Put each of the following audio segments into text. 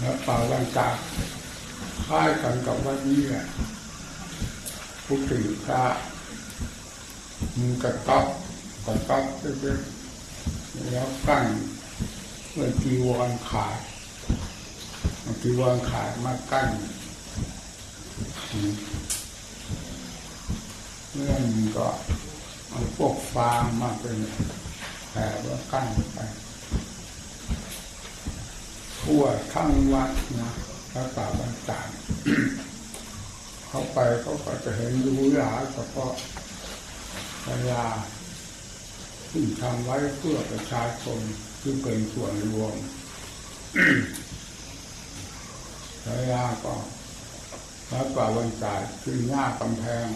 แล้วป่าวันตาคล้ายกันกับวันนี้แหละผู้ตื่นพระมือกระต๊อบกระต๊อบเล็กๆแล้วกั้นเมื่อจีวรขาดจีวรขาดมากั้นเมื่อมันก็เอาพวกฟางมาเป็นแผ่ว่ากั้นไป ทั่วทั้งวัดนะพระป่าบรรจารเขาไปเขาก็จะเห็นรูหลาเฉพาะเวลาที่ทำไว้เพื่อประชาชนที่เป็นส่วนรวมเวลาก็พระป่าบรรจารคือหน้ากำแพง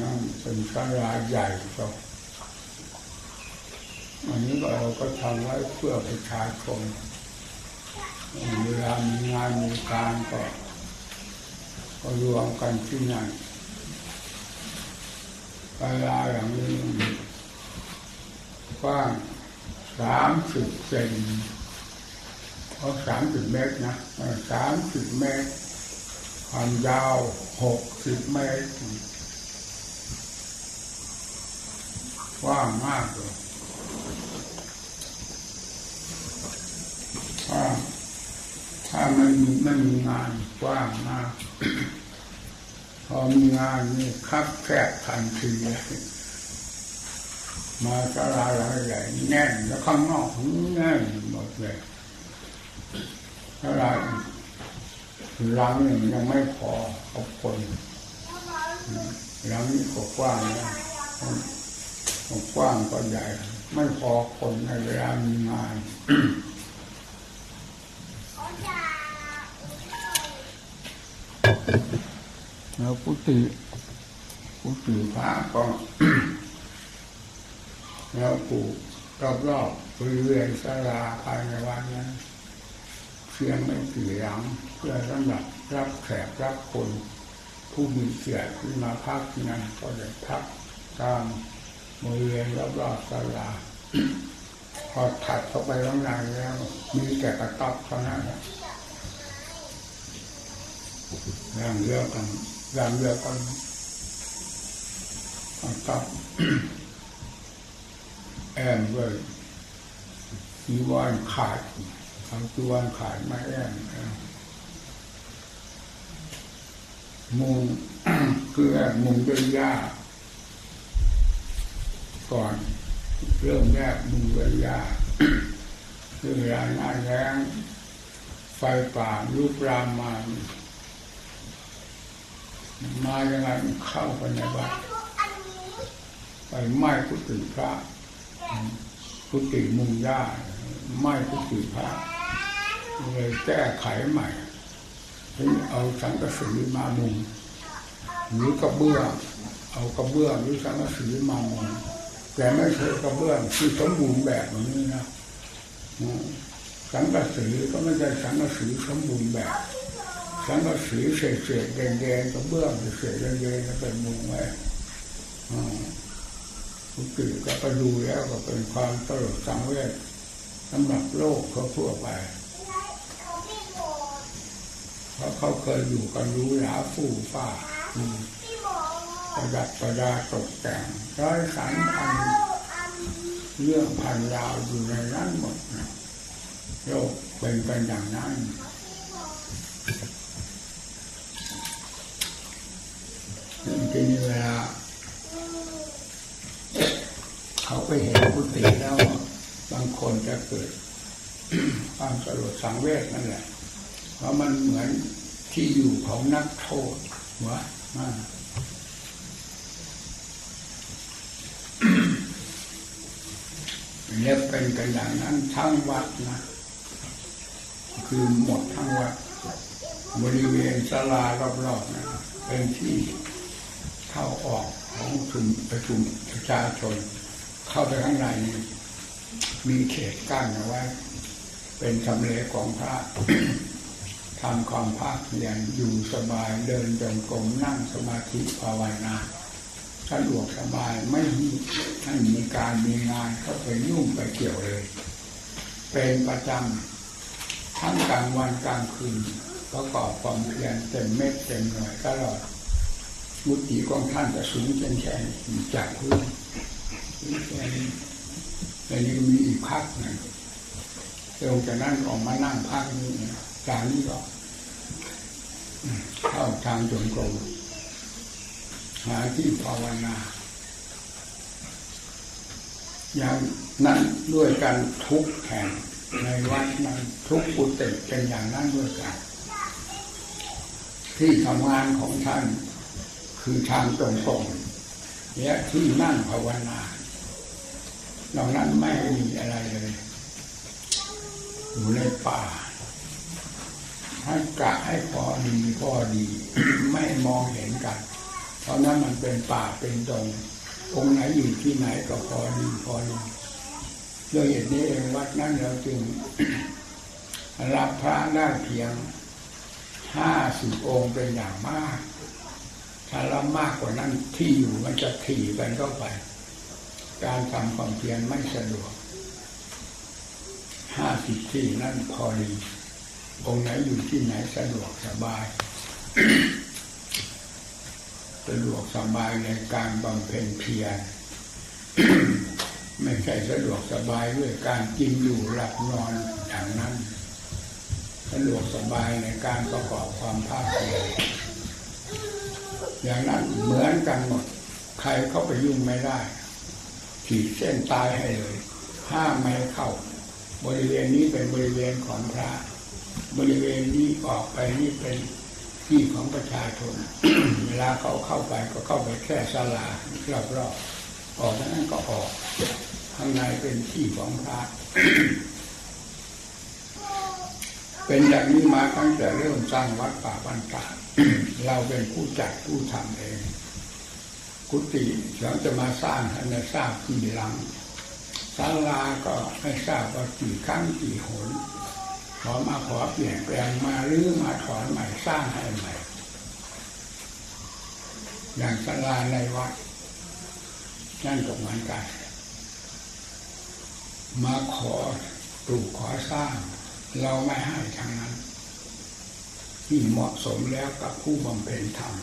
นั่นเป็นศาลาใหญ่ครับอันนี้เราก็ทำไว้เพื่อประชาชน เวลามีงานมีการก็ก็รวมกันที่นั่นเวลาอย่างนี้กว้างสามสิบเซนเขาสามสิบเมตรนะสามสิบเมตร ความยาวหกสิบเมตรกว้างมากเลยถ้า ถ้าไม่มีไม่มีงานกว้างมากพอมีงานนี่คับแคบทันทีเลยมาสลาหลังใหญ่แน่นแล้วข้างนอกแน่นหมดเลยสลาหลังหนึ่งยังไม่พอเอคนหลังนี้ก็กว้างนะกว้างก็ใหญ่ ไม่พอคนในเวลามีงาน แล้วพุติพุติพระก็แล้วปลูกรอบๆบริเวณศาลาภายในวันนั้นเพียงไม่กี่หลังเพื่อสำหรับรับแขกรับคนผู้มีเกียรติที่มาพักนั่นก็จะพักตามบริเวณรอบๆศาลาพอถัดเข้าไปข้างในแล้ว มีแต่กระต๊อบเท่านั้นร่างเรื่องกัน ร่างเรือกันกระต๊อบแอมเลยจีวรขาดทำจีวรขาดไม่แอมมุงคือแอบมุงด้วยหญ้าก่อนเริ่มแรกมุงด้วยหญ้าคือเวลาหน้าแรงไฟป่าลุกรามมา มายังไงเข้าไปในบ้านไปไหม้กุฏิพระกุฏิมุงย่าไหม้กุฏิพระเลยแก้ไขใหม่ถึงเอาสังกะสีมามุงหรือกระเบื้องเอากระเบื้องหรือสังกะสีมามุงแต่ไม่ใช่กระเบื้องที่สมบูรณ์แบบแบบนี้นะสังกะสีก็ไม่ใช่สังกะสีสมบูรณ์แบบ สังกะสีเศษๆแดงๆกระเบื้องเศษๆแดงๆก็เป็นมุงไว้ทุกทีก็ไปดูแล้วก็เป็นความตลกสังเวชสำหรับโลกเขาทั่วไปเพราะเขาเคยอยู่กันรู้หลาฟู่ฟ้าประดับประดาตกแต่งร้อยสันพันเรื่องพันยาวอยู่ในนั้นหมดนะโลกเป็นกันอย่างนั้น ทีนี้เวลาเขาไปเห็นกุฏิแล้ว บางคนจะเกิดความสลดสังเวชนั่นแหละ เพราะมันเหมือนที่อยู่ของนักโทษวะเรียเป็นกันอย่างนั้นทั้งวัดนะ คือหมดทั้งวัด บริเวณศาลารอบๆนะเป็นที่ เข้าออกของชุมประชุมประชาชน เข้าไปข้างในมีเขตกั้นเอาไว้ เป็นทำเลของพระทำความภาคเพียรอยู่สบายเดินจงกรมนั่งสมาธิภาวนาสะดวกสบายไม่มีไม่มีการมีงานเข้าไปยุ่งไปเกี่ยวเลย เป็นประจำทั้งกลางวันกลางคืนประกอบความเพียรเต็มเม็ดเต็มหน่วยตลอด มุติของท่านจะสูงเช่นแค่จากพื้นแค่นี้แต่นี้มีอีกพักหนึ่งเร็วจากนั้นออกมานั่งพักนี้จากนี้ก็เข้าทางจงกรมหาที่ภาวนา อย่างนั้นด้วยการทุกแห่งในวัดนั้นทุกปุติเป็นอย่างนั้นด้วยกัน ที่ทำงานของท่าน คือทางตรงๆและที่นั่งภาวนานอกนั้นไม่มีอะไรเลยอยู่ในป่าให้กะให้พอดีพอดี ไม่มองเห็นกัน เพราะนั้นมันเป็นป่าเป็นตรงองค์ไหนอยู่ที่ไหนก็พอดีพอดีด้วยเหตุนี้เองวัดนั้นเราจึงรับพระได้เพียงห้าสิบองค์เป็นอย่างมาก ถ้ารับมากกว่านั้นที่อยู่มันจะถี่กันเข้าไป การทำความเพียรไม่สะดวกห้าสิบที่นั่นพอดีองค์ไหนอยู่ที่ไหนสะดวกสบายสะดวกสบายในการบำเพ็ญเพียรไม่ใช่สะดวกสบายด้วยการกินอยู่หลับนอนอย่างนั้น สะดวกสบายในการประกอบความภาคเพียร อย่างนั้นเหมือนกันหมด ใครเข้าไปยุ่งไม่ได้ ขีดเส้นตายให้เลย ห้ามไม่เข้า บริเวณนี้เป็นบริเวณของพระ บริเวณนี้ออกไปนี่เป็นที่ของประชาชน เวลาเขาเข้าไปก็เข้าไปแค่ศาลารอบๆออกจากนั้นก็ออกข้างในเป็นที่ของพระเป็นอย่างนี้มาตั้งแต่เริ่มสร้างวัดป่าบันตา เราเป็นผู้จัดผู้ทำเอง กุฏิเราจะมาสร้างท่านจะทราบกี่หลังศาลาก็ไม่ทราบว่ากี่ครั้งกี่หนขอมาขอเปลี่ยนแปลงมาหรือมาถอนใหม่สร้างให้ใหม่ อย่างศาลาในวัดนั่นก็เหมือนกัน มาขอปลูกขอสร้าง เราไม่ให้ทางนั้น ที่เหมาะสมแล้วกับผู้บำเพ็ญธรรม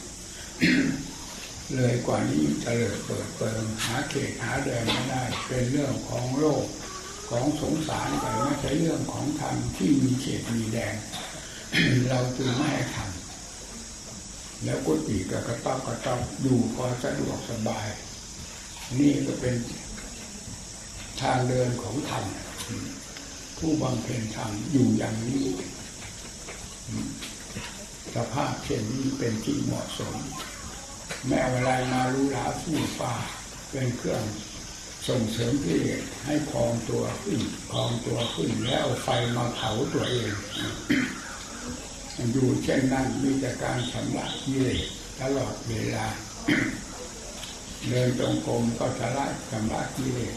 เลยกว่านี้จะเลยเปิดเปิงหาเขตหาแดนไม่ได้ เป็นเรื่องของโลกของสงสารไปไม่ใช่เรื่องของธรรมที่มีเขตมีแดน เราจึงไม่ให้ทำแล้วกุฏิกับกระต๊อบกระต๊อบอยู่พอสะดวกสบาย นี่ก็เป็นทางเดินของธรรมผู้บำเพ็ญธรรมอยู่อย่างนี้ สภาพเช่นนี้เป็นที่เหมาะสม แม้อะไรมารู้หลาฟู่ฟ้าเป็นเครื่องส่งเสริมที่ให้พองตัวขึ้นพองตัวขึ้นแล้วเอาไฟมาเผาตัวเองอยู่เช่นนั้นมีแต่การชำระกิเลสตลอดเวลา เดินจงกรมก็ชำระชำระกิเลส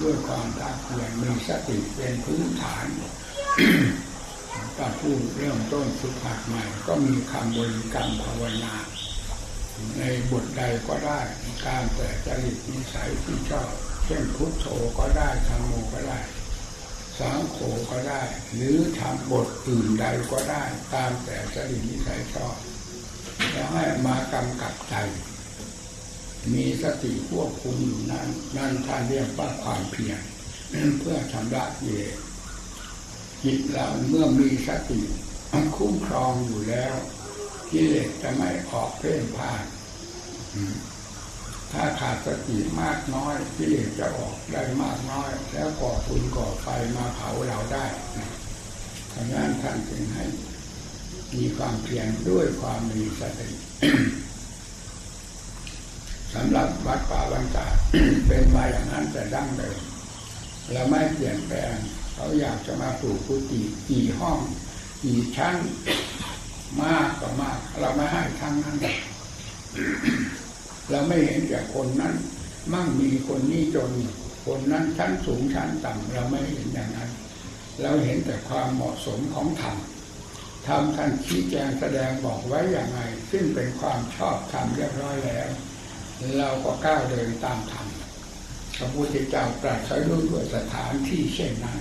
ด้วยความภาคเพียรมีสติเป็นพื้นฐาน ถ้าพูดเริ่มต้นสุขหัดใหม่ ก็มีคำบริกรรมภาวนา ในบทใดก็ได้การแต่จริตนิสัยที่ชอบเช่นพุทโธก็ได้ธรรมโมก็ได้ สังโฆก็ได้ หรือทำบทอื่นใดก็ได้ ตามแต่จริตนิสัยชอบแล้วให้มากำกับใจ มีสติควบคุมอยู่นั้น นั่นท่านเรียกว่าความเพียรเพื่อชำระกิเลส จิตเราเมื่อมีสติคุ้มครองอยู่แล้วกิเลสจะไม่ออกเพ่นพ่านถ้าขาดสติมากน้อยกิเลสจะออกได้มากน้อย แล้วก่อฝุ่นก่อไฟมาเผาเราได้ดังนั้นท่านจึงให้มีความเพียรด้วยความมีสติสำหรับวัดป่าบังตาเป็นมาอย่างนั้นแต่ดั้งเดิมเราไม่เปลี่ยนแปลง เขาอยากจะมาปลูกกุฏิกี่ห้องกี่ชั้นมากก็มาก เราไม่ให้ทั้งนั้นเราไม่เห็นแก่คนนั้น มั่งมีคนนี้จน คนนั้นชั้นสูงชั้นต่ำเราไม่เห็นอย่างนั้น เราเห็นแต่ความเหมาะสมของธรรมธรรมท่านชี้แจงแสดงบอกไว้อย่างไรซึ่งเป็นความชอบธรรมเรียบร้อยแล้ว เราก็ก้าวเดินตามธรรมพระพุทธเจ้าตรัสไว้ด้ด้วยสถานที่เช่นนั้น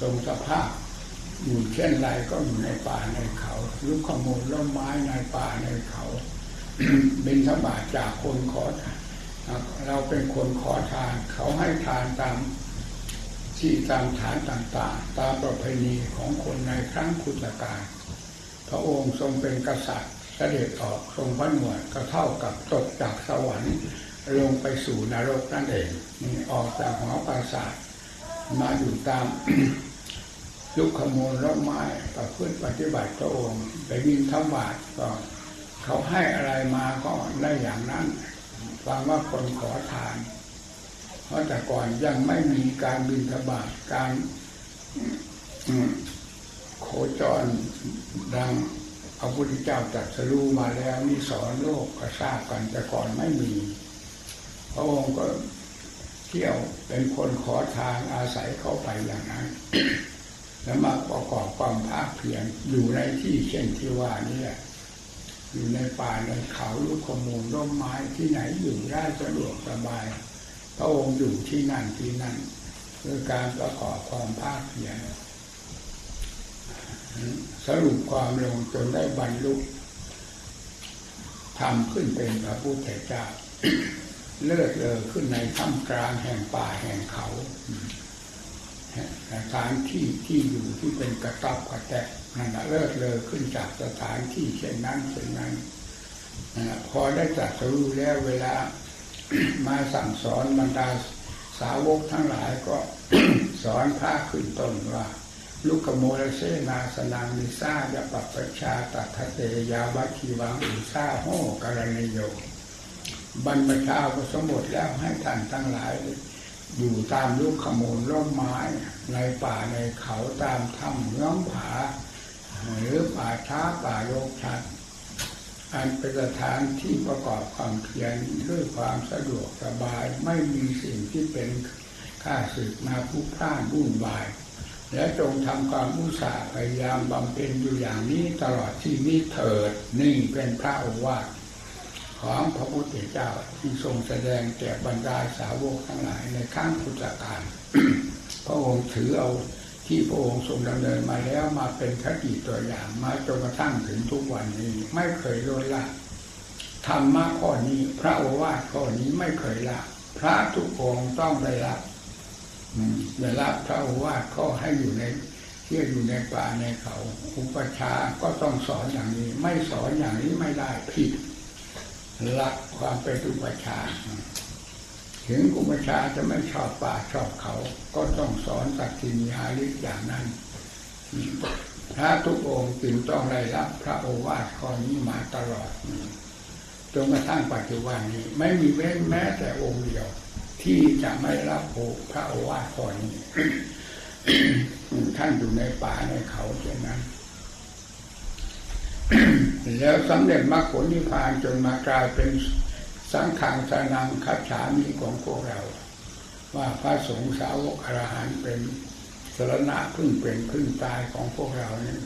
ทรงสภาพ อยู่เช่นไรก็อยู่ในป่าในเขาลุกขโมยล้มไม้ในป่าในเขาบินธบาตจากคนขอทานเราเป็นคนขอทาน เขาให้ทานตามที่ตามฐานต่างๆ ตามประเพณีของคนในครั้งพุทธกาลพระองค์ทรงเป็นกษัตริย์เสด็จออกทรงพระหนวดก็เท่ากับตกจากสวรรค์ลงไปสู่นรกนั่นเองนี่ออกจากหอปราสาทมาอยู่ตาม ยุคขโมลร่มไม้ประพฤติปฏิบัติพระองค์ไปยินธรรมะก็เขาให้อะไรมาก็ได้อย่างนั้นฟังว่าคนขอทาน เพราะแต่ก่อนยังไม่มีการบินทบาทการโคจรดังพระพุทธเจ้าจัดสรู้มาแล้วนี่สอนโลกก็ทราบกันแต่ก่อนไม่มีพระองค์ก็เที่ยวเป็นคนขอทางอาศัยเข้าไปอย่างนั้น แล้วมาประกอบความภาคเพียรอยู่ในที่เช่นที่ว่านี่แหละอยู่ในป่าในเขาลูกขมูลร่มไม้ที่ไหนอยู่ได้สะดวกสบาย พระองค์อยู่ที่นั่นที่นั่นคือการประกอบความภาคเพียรสรุปความลงจนได้บรรลุทำขึ้นเป็นพระพุทธเจ้าเลิศเลอขึ้นในท่ามกลางแห่งป่าแห่งเขา สถานที่ที่อยู่ที่เป็นกระตับกระแตนั่นเลิศเลอขึ้นจากสถานที่เช่นนั้นเช่นนั้นพอได้จัดรู้แล้วเวลามาสั่งสอนบรรดาสาวกทั้งหลายก็สอนพระขึ้นต้นว่าลุกโมลเสนาสนังมิซายาปัปชาตัทเตยาวัคีวังอุซาโหกรณีโยบรรพชาก็สมบทแล้วให้ท่านทั้งหลาย อยู่ตามลูกขมูลร่มไม้ในป่าในเขาตามถ้ำเงื้อมผา หรือป่าช้าป่าโลกชัดอันเป็นสถานที่ประกอบความเพียรด้วยความสะดวกสบายไม่มีสิ่งที่เป็นข้าศึกมาผู้พร่านวุ่นวาย และจงทำความอุตสาห์พยายามบำเพ็ญอยู่อย่างนี้ตลอดที่นี้เถิด นี่เป็นพระโอวาท ของพระพุทธเจ้าที่ทรงแสดงแก่บรรดาสาวกทั้งหลายในข้างพุทธกาลพระองค์ถือเอาที่พระองค์ทรงดำเนินมาแล้วมาเป็นคติตัวอย่างมาจนกระทั่งถึงทุกวันนี้ไม่เคยลดละธรรมะข้อนี้ พระโอวาทข้อนี้ไม่เคยละพระทุกองต้องได้รับได้รับพระโอวาทข้อให้อยู่ในเที่ยวอยู่ในป่าในเขาอุปชาก็ต้องสอนอย่างนี้ ไม่สอนอย่างนี้ไม่ได้ผิด ลักความเป็นอุปชา ถึงอุปชาจะไม่ชอบป่าชอบเขา ก็ต้องสอนสักทิมีหาลิกอย่างนั้นพระทุกองค์จึงต้องได้รับพระโอวาทข้อนี้มาตลอดจนกระทั่งปัจจุบันนี้ ไม่มีเว้นแม้แต่องค์เดียว ที่จะไม่รับโอพระโอวาทข้อนี้ท่านอยู่ในป่าในเขาเช่นนั้น แล้วสำเร็จมรรคผลนิพพานจนมากลายเป็นสังขารสนังคัจฉามีของพวกเรา ว่าพระสงฆ์สาวกอรหันเป็นสรณะพึ่งเป็นพึ่งตายของพวกเรานี่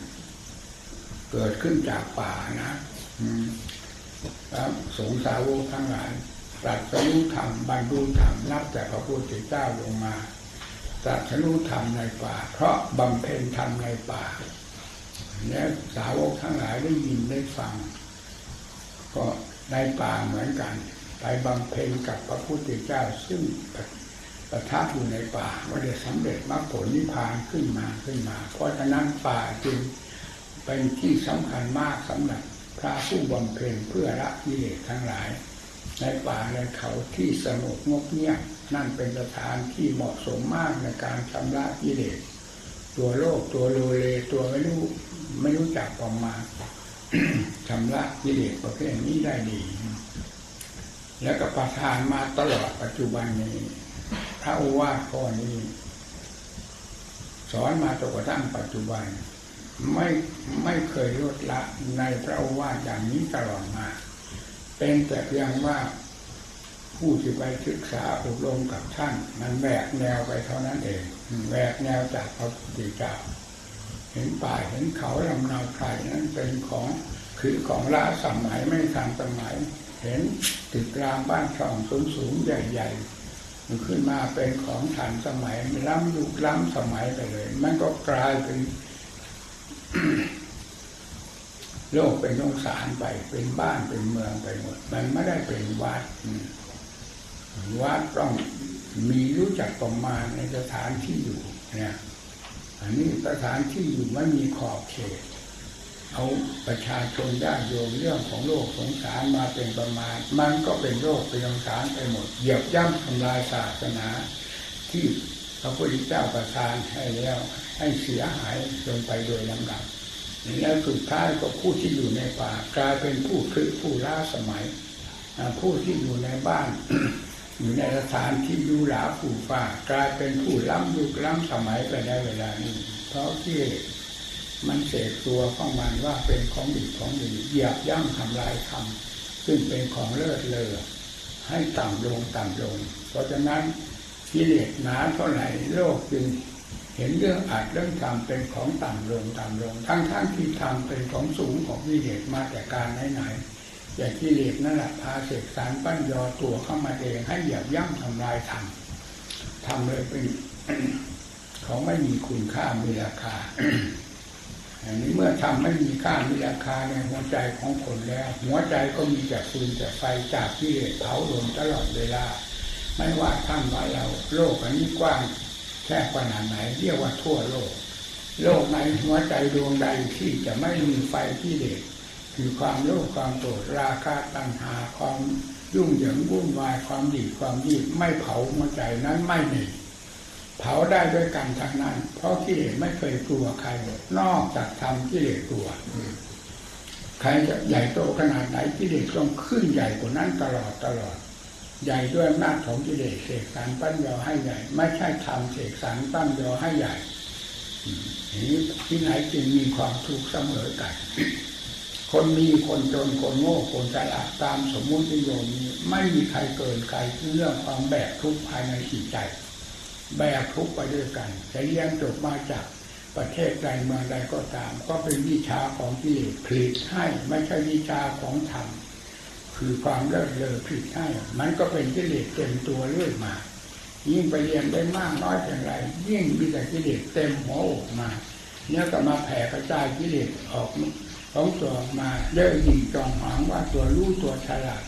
เกิดขึ้นจากป่านะครับสงฆ์สาวกทั้งหลายตรัสรู้ธรรมบรรลุธรรมนับแต่พระพุทธเจ้าลงมาตรัสรู้ธรรมในป่า เพราะบำเพ็ญธรรมในป่า เนี่ยสาวกทั้งหลายได้ยินได้ฟัง ก็ในป่าเหมือนกัน ไปบำเพ็ญกับพระพุทธเจ้าซึ่งประทับอยู่ในป่าว่าได้สำเร็จมรรคผลนิพพานขึ้นมาขึ้นมา เพราะฉะนั้นป่าจึงเป็นที่สำคัญมากสำหรับพระผู้บำเพ็ญเพื่อละกิเลสทั้งหลาย ในป่าในเขาที่สงบงบเงียบนั่นเป็นสถานที่เหมาะสมมากในการชำระกิเลสตัวโลกตัวโลเลตัวไม่รู้ ไม่รู้จักประมาชำระกิเลสประเภทนี้ได้ดี แล้วก็ประทานมาตลอดปัจจุบันนี้ พระโอวาทข้อนี้ สอนมาจนกระทั่งปัจจุบัน ไม่ไม่เคยลดละในพระโอวาทอย่างนี้ตลอดมา เป็นแต่เพียงว่าผู้ที่ไปศึกษาอบรมกับท่าน มันแบกแนวไปเท่านั้นเองแบกแนวจากพระพุทธเจ้า เห็นป่าเห็นเขาลำนาไผ่นั้นเป็นของคือของล้าสมัยไม่ทันสมัย เห็นตึกรามบ้านช่องสูงสูงใหญ่ๆมันขึ้นมาเป็นของทันสมัยล้ำยุคล้ำสมัยไปเลย มันก็กลายเป็นโลกเป็นสงสารไปเป็นบ้านเป็นเมืองไปหมด มันไม่ได้เป็นวัดวัดต้องมีรู้จักประมาณในสถานที่อยู่เนี่ย อันนี้สถานที่อยู่ไม่มีขอบเขต เอาประชาชนได้โยมเรื่องของโลกสงสารมาเป็นประมาณ มันก็เป็นโลกเป็นสงสารไปหมด เหยียบย่ำทำลายศาสนา ที่พระพุทธเจ้าประทานให้แล้วให้เสียหายลงไปโดยลำดับแล้วสุดท้ายก็ผู้ที่อยู่ในป่ากลายเป็นผู้คือผู้ล้าสมัยผู้ที่อยู่ในบ้าน อยู่ในสถานที่ยูหลาผู้ฟ้ากลายเป็นผู้ล้ำยุคล้ำสมัยไปได้เวลานี้ เพราะที่มันเสกตัวของมันว่าเป็นของดีของดีเหยียบย่ำทำลายคำซึ่งเป็นของเลิศเลอให้ต่ำลงต่ำลง เพราะฉะนั้นกิเลสหนาเท่าไหร่โลกจึงเห็นเรื่องอาจเรื่องทำเป็นของต่ำลงต่ำลง ทั้งทั้งที่ทำเป็นของสูงของกิเลสมาแต่การไหนไอย่างกิเลสนั่นแหละพาเสกสารปั้นยอตัวเข้ามาเองให้เหยียบย่ำทำลายทำทำเลยเป็นของไม่มีคุณค่ามีราคาอันนี้เมื่อทำไม่มีค่ามีราคาในหัวใจของคนแล้ว หัวใจก็มีแต่ฟืนแต่ไฟจากกิเลสเผาลมตลอดเวลา ไม่ว่าท่านว่าเราโลกอันนี้กว้างแค่ขนาดไหนเรียกว่าทั่วโลก โลกในหัวใจดวงใดที่จะไม่มีไฟที่เด็ด คือความโลภความโกรธราคะตัณหาความยุ่งเหยิงวุ่นวายความดีความยีไม่เผาหัวใจนั้นไม่มีเผาได้ด้วยกันทั้งนั้น เพราะกิเลสไม่เคยกลัวใครนอกจากทำกิเลสกลัวใครจะใหญ่โตขนาดไหนกิเลสต้องขึ้นใหญ่กว่านั้นตลอดตลอด ใหญ่ด้วยอำนาจของกิเลสเสกสรรปั้นยอให้ใหญ่ ไม่ใช่ทำเสกสรรปั้นยอให้ใหญ่นี้ที่ไหนจึงมีความทุกข์เสมอกัน คนมีคนจนคนโง่คนฉลาดตามสมมุตินิยมนี้ไม่มีใครเกินใครเรื่องความแบกทุกข์ภายในจิตใจ แบกทุกข์ไปด้วยกันจะเรียนจบมาจากประเทศใดเมืองใดก็ตาม ก็เป็นวิชาของกิเลสผลิตให้ไม่ใช่วิชาของธรรมคือความเลิศเลอผิดให้มันก็เป็นกิเลสเต็มตัวเรื่อยมา ยิ่งไปเรียนได้มากน้อยเพียงไรยิ่งมีแต่กิเลสเต็มหัวอกมาเนี่ยก็มาแผ่กระจายกิเลสออก ของตัวมาเย่อยิ่งจองหวังว่าตัวรู้ตัวฉลาด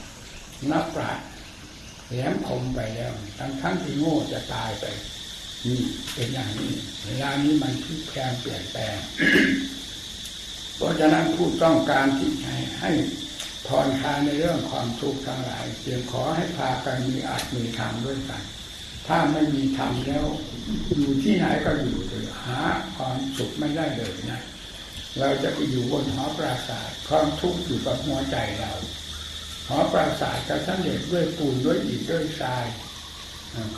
นับปราดแหลมคมไปแล้ว ทั้งทั้งที่โง่จะตายไปนี่เป็นอย่างนี้เวลานี้มันพลิกแปลงเปลี่ยนแปลงเพราะฉะนั้นผู้ต้องการที่ให้ให้ผ่อนคาในเรื่องความทุกข์ทั้งหลายเพียงขอให้พากันมีอาจมีธรรมด้วยกัน ถ้าไม่มีธรรมแล้ว อยู่ที่ไหนก็อยู่เลยหาความสุขไม่ได้เลยนะ เราจะไปอยู่บนหอปราสาทความทุกข์อยู่กับหัวใจเรา หอปราสาทจะสำเร็จด้วยปูนด้วยอิฐด้วยทราย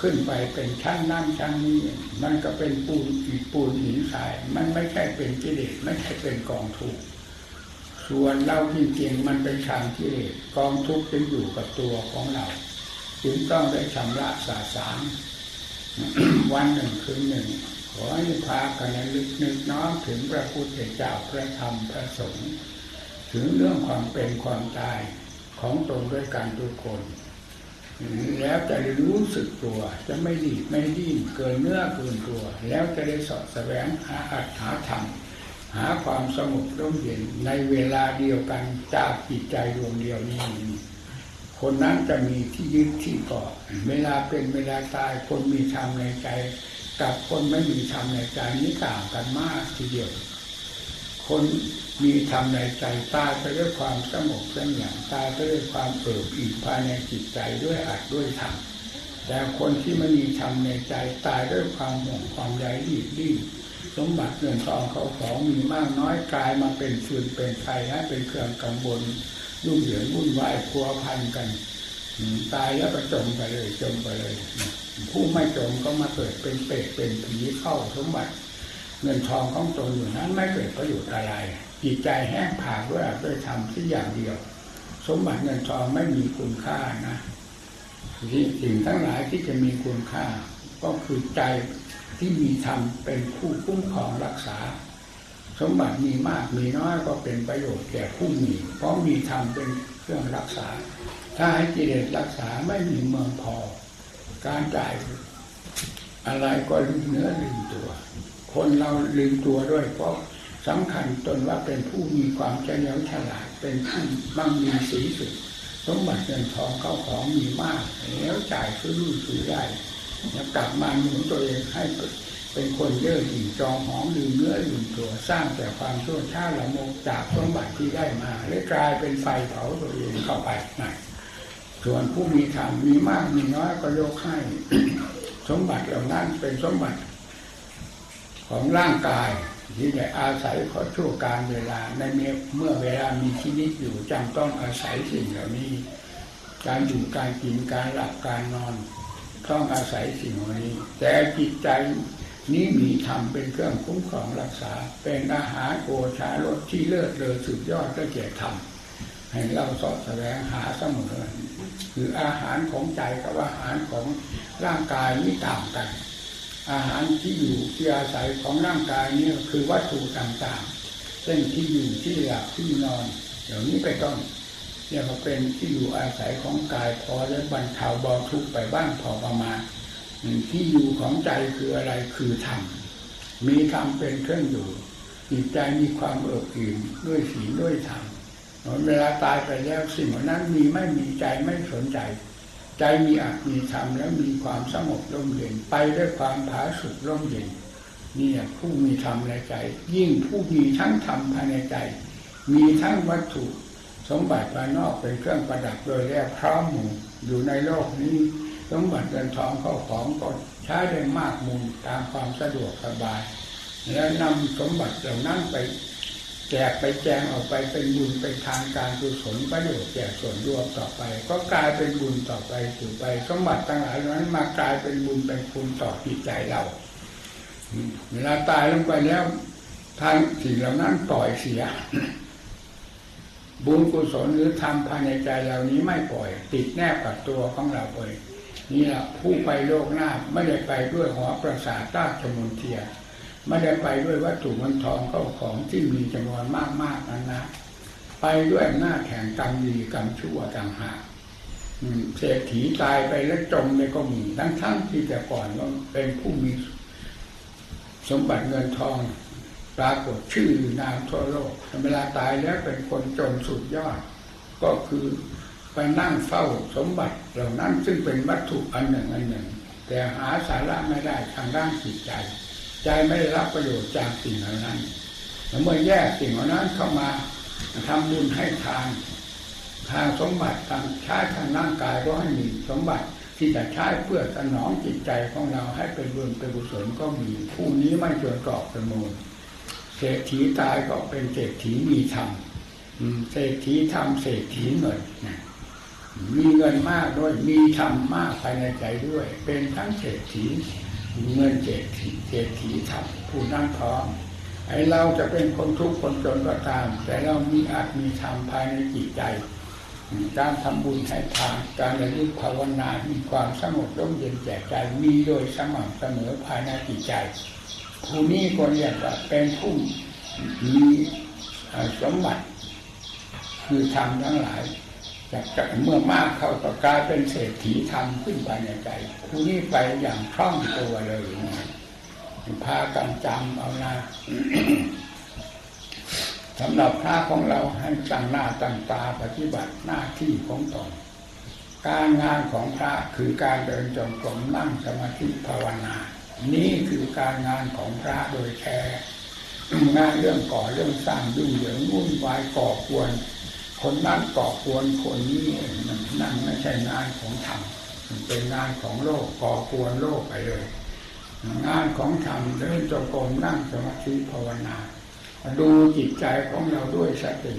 ขึ้นไปเป็นชั้นนั่นชั้นนี้มันก็เป็นปูนอิฐปูนหินทราย มันไม่ใช่เป็นกิเลสไม่ใช่เป็นกองทุกข์ส่วนเราจริงๆมันเป็นทางกิเลสกองทุกข์จะอยู่กับตัวของเราจึงต้องได้ชำระสาสางวันหนึ่งคืนหนึ่ง ขอให้พากันลึกนึกน้อมถึงพระพุทธเจ้าพระธรรมพระสงฆ์ถึงเรื่องความเป็นความตายของตนด้วยกันทุกคน แล้วจะได้รู้สึกตัวจะไม่ดีไม่ดิ้นเกินเนื้อเกินตัว แล้วจะได้สอบแสวงหาอัตถาธรรม หาความสงบร่มเย็นในเวลาเดียวกันจากจิตใจดวงเดียวนี้คนนั้นจะมีที่ยึดที่เกาะเวลาเป็นเวลาตายคนมีธรรมในใจ กับคนไม่มีธรรมในใจนี้ต่างกันมากทีเดียว คนมีธรรมในใจตายไปด้วยความสงบสงบตายไปด้วยความเอิบอิ่มภายในจิตใจด้วยอัดด้วยธรรมแต่คนที่ไม่มีธรรมในใจตายด้วยความห่วงความใยรีบดิ้นสมบัติเงินทองเขาของมีมากน้อยกลายมาเป็นฟืนเป็นไฟให้เป็นเครื่องกังวลยุ่งเหยิงวุ่นวายพัวพันกันตายแล้วก็จมไปเลยจมไปเลย ผู้ไม่จมก็มาเกิดเป็นเปรตเป็นผีเข้าสมบัติเงินทองของตนอยู่นั้นไม่เกิดประโยชน์อะไรจิตใจแห้งผากด้วยด้วยทำที่อย่างเดียว สมบัติเงินทองไม่มีคุณค่านะสิ่งทั้งหลายที่จะมีคุณค่า ก็คือใจที่มีธรรมเป็นผู้คุ้มครองรักษา สมบัติมีมากมีน้อยก็เป็นประโยชน์แก่ผู้มี เพราะมีธรรมเป็นเครื่องรักษา ถ้าให้กิเลสรักษาไม่มีเมืองพอ การจ่าย อะไรก็ลืมเนื้อลืมตัว คนเราลืมตัวด้วยเพราะสำคัญตนว่าเป็นผู้มีความเฉลียวฉลาดเป็นผู้มั่งมีสีสุดสมบัติเงินทองเข้าของมีมาก แล้วจ่ายซื้อรุ่ซื้อได้แล้วกลับมาหนุนตัวเองให้เป็นคนเย่อหยิ่งจองหองลืมเนื้อลืมตัวสร้างแต่ความชั่วช้าละโมกจากสมบัติที่ได้มาและกลายเป็นไฟเผาตัวเองเข้าไปนะ ส่วนผู้มีธรรมมีมากมีน้อยก็ยกให้ สมบัติเหล่านั้นเป็นสมบัติของร่างกายที่ได้อาศัยขอชั่วการเวลาในเมื่อเวลามีชีวิตอยู่จำต้องอาศัยสิ่งเหล่านี้ การอยู่การกินการหลับการนอนต้องอาศัยสิ่งเหล่านี้ แต่จิตใจนี้มีธรรมเป็นเครื่องคุ้มครองรักษา เป็นอาหารโอชารสที่เลิศเลอสุดยอดก็เก่ธรรม ให้เราสอดแสวงหาเสมอ คืออาหารของใจกับอาหารของร่างกายนี้ต่างกัน อาหารที่อยู่ที่อาศัยของร่างกายนี่คือวัตถุต่างๆ เช่นที่อยู่ที่หลับที่นอนเดี๋ยวนี้ไปต้องเรียกว่าเป็นที่อยู่อาศัยของกายพอและบรรเทาเบาทุกข์ไปบ้างพอประมาณที่อยู่ของใจคืออะไรคือธรรมมีธรรมเป็นเครื่องอยู่จิตใจมีความเอิบอิ่มด้วยศีลด้วยธรรม เวลาตายไปแล้วสิ่งนั้นมีไม่มีใจไม่สนใจ ใจมีอัตมีธรรมแล้วมีความสงบร่มเย็นไปด้วยความผาสุกร่มเย็นนี่ผู้มีธรรมในใจ ยิ่งผู้มีทั้งธรรมภายในใจ มีทั้งวัตถุ สมบัติภายนอกเป็นเครื่องประดับโดยแรกพร้อมมู่อยู่ในโลกนี้สมบัติเงินทองเข้าของก็ใช้ได้มากมูลตามความสะดวกสบาย แล้วนำสมบัติเหล่านั้นไป แจกไปแจงออกไปเป็นบุญเป็นทางการกุศลประโยชน์แก่ส่วนรวมต่อไป ก็กลายเป็นบุญต่อไปสู่ไปสมบัติต่างหลายนั้นมากลายเป็นบุญเป็นคุณต่อจิตใจเราเวลาตายลงไปแล้วทางสิ่งเหล่านั้นปล่อยเสีย บุญกุศลหรือทำภายในใจเหล่านี้ไม่ปล่อย ติดแนบกับตัวของเราไปนี่แหละผู้ไปโลกหน้าไม่ได้ไปด้วยหอประสาทต้าชมนเทีย ไม่ได้ไปด้วยวัตถุเงินทองเข้าของที่มีจำนวนมากมากนั้นนะ ไปด้วยหน้าแข่งกรรมดีกรรมชั่วต่างหากเศรษฐีตายไปแล้วจมในก็มีทั้งทั้งที่แต่ก่อนก็เป็นผู้มีสมบัติเงินทองปรากฏชื่อนามทั่วโลกเวลาตายแล้วเป็นคนจนสุดยอด ก็คือไปนั่งเฝ้าสมบัติเหล่านั้นซึ่งเป็นวัตถุอันหนึ่งอันหนึ่ง แต่หาสาระไม่ได้ทางด้านจิตใจ ใจไม่ได้รับประโยชน์จากสิ่งเหล่านั้นแล้วเมื่อแยกสิ่งเหล่านั้นเข้ามาทำบุญให้ทานทางสมบัติทางใช้ทางร่างกายก็ให้มีสมบัติที่จะใช้เพื่อสนองจิตใจของเราให้เป็นบุญเป็นกุศลก็มีผู้นี้ไม่จนกรอบประมูลเศรษฐีตายก็เป็นเศรษฐีมีธรรมเศรษฐีทำเศรษฐีเงินมีเงินมากด้วยมีธรรมมากภายในใจด้วย เป็นทั้งเศรษฐี เงินเจตถีเจตถีทำผู้นั่งพร้อมไอ้เราจะเป็นคนทุกข์คนจนก็ตาม แต่เรามีอาจมีธรรมภายในจิตใจ การทำบุญให้ทานการระลึกภาวนา มีความสงบร่มเย็นแก่ใจ มีโดยสม่ำเสมอภายในจิตใจ ผู้นี้ก็เรียกว่าเป็นผู้มีสมบัติ คือธรรมทั้งหลาย จากเมื่อมากเข้าต่กลายเป็นเศรษฐีธรรมขึ้นไปในใจผู้นี้ไปอย่างคล่องตัวเลยพากันจำเอานะสำหรับพระของเราให้ตั้งหน้าตั้งตาปฏิบัติหน้าที่ของตนการงานของพระคือการเดินจงกรมนั่งสมาธิภาวนา นี่คือการงานของพระโดยแท้งานเรื่องก่อเรื่องสร้างยุ่งเหยิงวุ่นวายก่อควร คนนั้นก่อควรคนนี้มันนั่นไม่ใช่งานของธรรมมันเป็นงานของโลกก่อควรโลกไปเลย งานของธรรมเดินจงกรมนั่งสมาธิภาวนา ดูจิตใจของเราด้วยสติ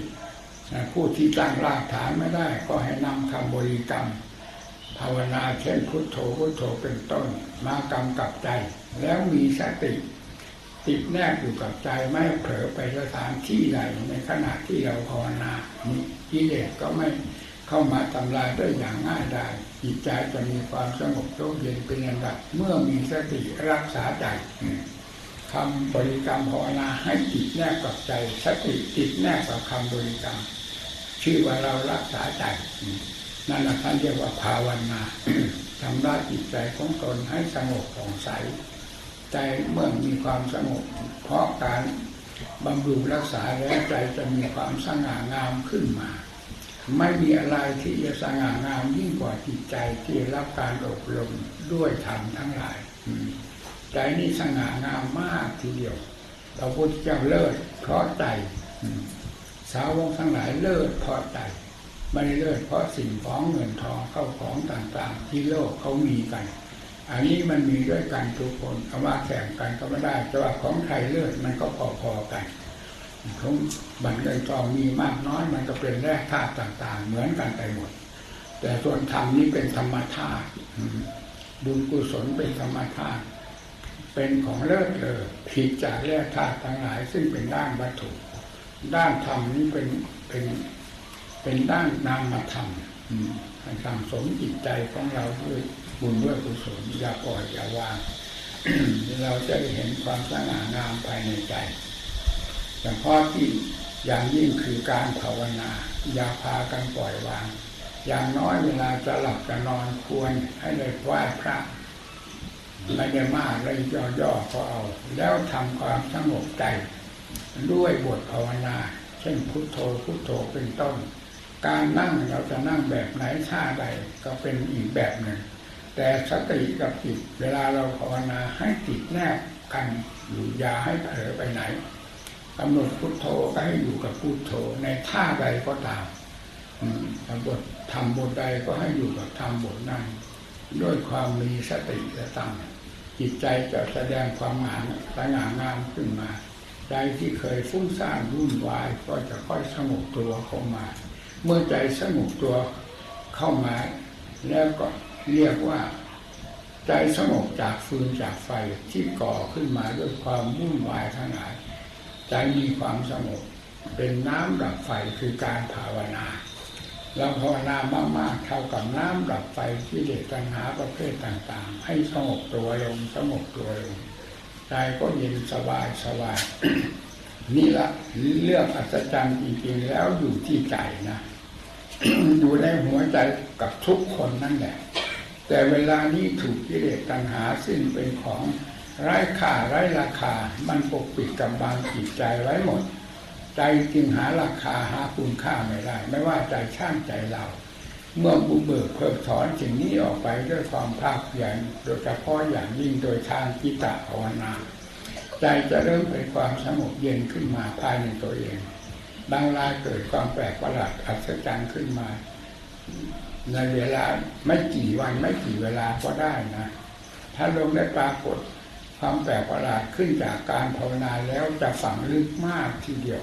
ผู้ที่ตั้งรากฐานไม่ได้ ก็ให้นำคำบริกรรม ภาวนาเช่นพุทโธพุทโธเป็นต้น มากำกับใจ แล้วมีสติ ติดแนบอยู่กับใจไม่เผลอไปสถานที่ใดในขณะที่เราภาวนากิเลสก็ไม่เข้ามาทำลายได้อย่างง่ายได้จิตใจจะมีความสงบร่มเย็นเป็นอันดับเมื่อมีสติรักษาใจคำบริกรรมภาวนาให้ติดแนบกับใจ สติติดแนบกับคำบริกรรม ชื่อว่าเรารักษาใจนั่นแหละท่านเรียกว่าภาวนาทำได้จิตใจของตนให้สงบผ่องใส ใจเมื่อมีความสงบเพราะการบำรุงรักษาแล้วใจจะมีความสง่างามขึ้นมา ไม่มีอะไรที่จะสง่างามยิ่งกว่าจิตใจที่รับการอบรมด้วยธรรมทั้งหลาย ใจนี่สง่างามมากทีเดียวพระพุทธเจ้าเลิศเพราะใจสาวกทั้งหลายเลิศเพราะใจไม่ได้เลิศเพราะสิ่งของเงินทองเข้าของต่างๆ ที่โลกเขามีกัน อันนี้มันมีด้วยกันทุกคนคำว่าแข่งกันก็ไม่ได้แต่ว่าของใครเลิศมันก็พอๆกันของบันเงินทองมีมากน้อยมันก็เป็นแร่ธาตุต่าง ๆ เหมือนกันไปหมด แต่ส่วนธรรมนี้เป็นธรรมธาตุบุญกุศลเป็นธรรมธาตุเป็นของเลิศเลยผิดจากแร่ธาตุทั้งหลาย ซึ่งเป็นด้านวัตถุ ด้านธรรมนี้เป็นเป็นเป็นด้านนามธรรมให้สั่งสมจิตใจของเราด้วย บุญด้วยกุศลอย่าปล่อยอย่าวาง เราจะได้เห็นความสง่างามภายในใจเฉพาะที่อย่างยิ่งคือการภาวนา อย่าพากันปล่อยวาง อย่างน้อยเวลาจะหลับจะนอนควรให้เลยไหว้พระไม่ได้มากเลยย่อๆก็เอา แล้วทำความสงบใจ ด้วยบทภาวนา เช่นพุทโธพุทโธเป็นต้น การนั่งเราจะนั่งแบบไหนท่าใดก็เป็นอีกแบบหนึ่ง แต่สติกับจิตเวลาเราภาวนาให้จิตแนบกันอยู่อย่าให้เผลอไปไหนกำหนดพุทโธก็ให้อยู่กับพุทโธในท่าใดก็ตามบททำบทใดก็ให้อยู่กับทำบทนั้นด้วยความมีสติและตั้งจิตใจจะแสดงความงามสง่างามขึ้นมา ใจที่เคยฟุ้งซ่านวุ่นวายก็จะค่อยสงบตัวเข้ามา เมื่อใจสงบตัวเข้ามา แล้วก็ เรียกว่าใจสงบจากฟืนจากไฟที่ก่อขึ้นมาด้วยความวุ่นวายทั้งหลาย ใจมีความสงบเป็นน้ำดับไฟคือการภาวนาเราภาวนามากๆเท่ากับน้ำดับไฟที่เด็ดตัญหาประเภทต่างๆ ให้สงบตัวลงสงบตัวลงใจก็เย็นสบายสบายนี่ละเรื่องอัศจรรย์จริงๆแล้วอยู่ที่ใจนะอยู่ในหัวใจกับทุกคนนั่นแหละ แต่เวลานี้ถูกกิเลสตัณหาซึ่งเป็นของไร้ค่าไร้ราคา มันปกปิดกำบังจิตใจไว้หมด ใจจึงหาราคาหาคุณค่าไม่ได้ ไม่ว่าใจช่างใจเรา เมื่อบุเบิกเพิกถอนสิ่งนี้ออกไปด้วยความภาคเพียรโดยเฉพาะอย่างยิ่งโดยทางกิตะภาวนา ใจจะเริ่มเป็นความสงบเย็นขึ้นมาภายในตัวเองบางรายเกิดความแปลกประหลาดอัศจรรย์ขึ้นมา ในเวลาไม่กี่วันไม่กี่เวลาก็ได้นะ ถ้าลงได้ปรากฏความแปลกประหลาดขึ้นจากการภาวนาแล้วจะฝังลึกมากทีเดียว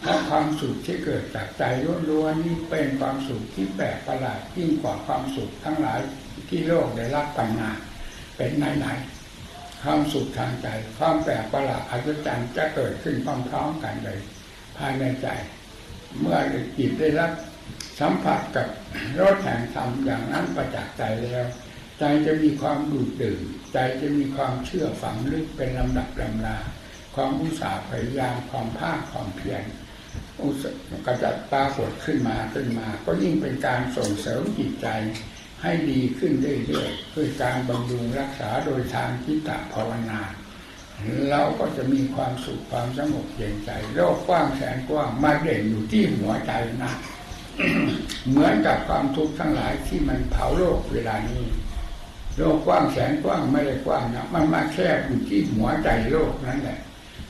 เพราะความสุขที่เกิดจากใจล้วนๆนี่เป็นความสุขที่แปลกประหลาดยิ่งกว่าความสุขทั้งหลายที่โลกได้รับกันมาเป็นไหนๆความสุขทางใจ ความแปลกประหลาดอัศจรรย์จะเกิดขึ้นพร้อมๆกันเลยภายในใจ เมื่อจิตได้รับ สัมผัสกับรสแห่งธรรมอย่างนั้นประจักษ์ใจแล้ว ใจจะมีความดูดดื่มใจจะมีความเชื่อฝังลึกเป็นลำดับลำลาความอุตสาห์พยายามความภาคความเพียรอุสกระจัดปรากฏขึ้นมาขึ้นมา ก็ยิ่งเป็นการส่งเสริมจิตใจให้ดีขึ้นเรื่อยๆด้วยการบำรุงรักษาโดยทางจิตตภาวนาเราก็จะมีความสุขความสงบเย็นใจ โลกกว้างแสนกว้างมาเด่นอยู่ที่หัวใจนะ เหมือนกับความทุกข์ทั้งหลายที่มันเผาโลกเวลานี้ โลกกว้างแสนกว้างไม่ได้กว้างนะมันมาแคบอยู่ที่หัวใจโลกนั่นแหละ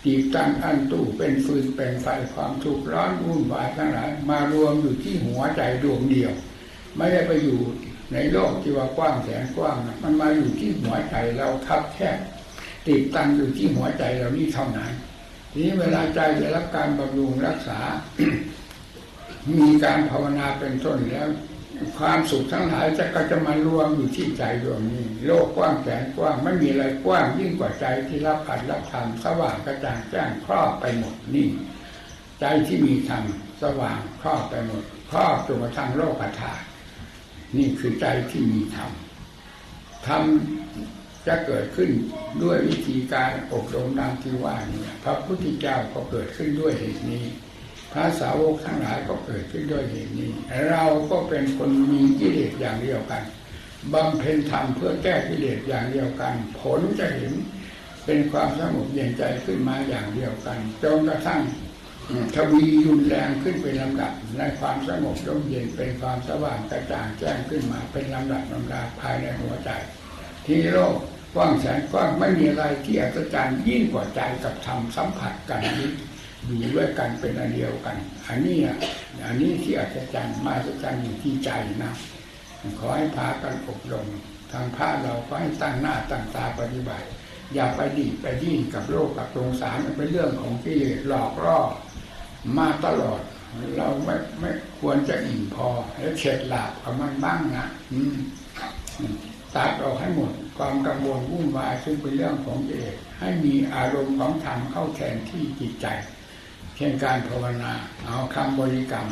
ตีตั้งอันตู้เป็นฟืนเป็นไฟความทุกข์ร้อนวุ่นวายทั้งหลาย มารวมอยู่ที่หัวใจดวงเดียว ไม่ได้ไปอยู่ในโลกที่ว่ากว้างแสนกว้างนะมันมาอยู่ที่หัวใจเราทับแคบติดตั้งอยู่ที่หัวใจเรานี่เท่านั้นทีนี้เวลาใจได้รับการบำรุงรักษา มีการภาวนาเป็นต้นแล้ว ความสุขทั้งหลายจะก็จะมารวมอยู่ที่ใจดวงนี้ โลกกว้างแสนกว้างไม่มีอะไรกว้างยิ่งกว่าใจที่รับอัดรับธรรมสว่างกระจ่างแจ้งครอบไปหมดนี่ ใจที่มีธรรมสว่างครอบไปหมดครอบจนกระทั่งโลกธาตุนี่คือใจที่มีธรรมธรรมจะเกิดขึ้นด้วยวิธีการอบรมดังที่ว่านี่พระพุทธเจ้าก็เกิดขึ้นด้วยเหตุนี้ ระสาวกทั้งหลายก็เกิดขึ้นด้วยเหตุนี้ เราก็เป็นคนมีกิเลสอย่างเดียวกันบำเพ็ญธรรมเพื่อแก้กิเลสอย่างเดียวกัน ผลจะเห็นเป็นความสงบเย็นใจขึ้นมาอย่างเดียวกันจนกระทั่งทวีรุนแรงขึ้นเป็นลำดับ ในความสงบร่มเย็นเป็นความสว่างกระจ่างแจ้งขึ้นมาเป็นลำดับลำดาภายในหัวใจ ที่โลกกว้างแสนกว้างไม่มีอะไรที่อัศจรรย์ยิ่งกว่าใจกับธรรมสัมผัสกันนี้ อยู่ด้วยกันเป็นอันเดียวกัน อันนี้อะอันนี้ที่อัศจรรย์มาอัศจรรย์อยู่ที่ใจนะขอให้พากันอบรมทางพาเราก็ให้ตั้งหน้าตั้งตาปฏิบัติ อย่าไปดีไปดิ้นกับโลกกับตรงสารมันเป็นเรื่องของที่หลอกล่อมาตลอด เราไม่ไม่ควรจะอิ่มพอ แล้วเฉดหลาบกับมันบ้างนะอืมตัดออกให้หมดความกังวลวุ่นวายซึ่งเป็นเรื่องของเอกให้มีอารมณ์ของธรรมเข้าแทนที่จิตใจ เช่นการภาวนา เอาคำบริกรรม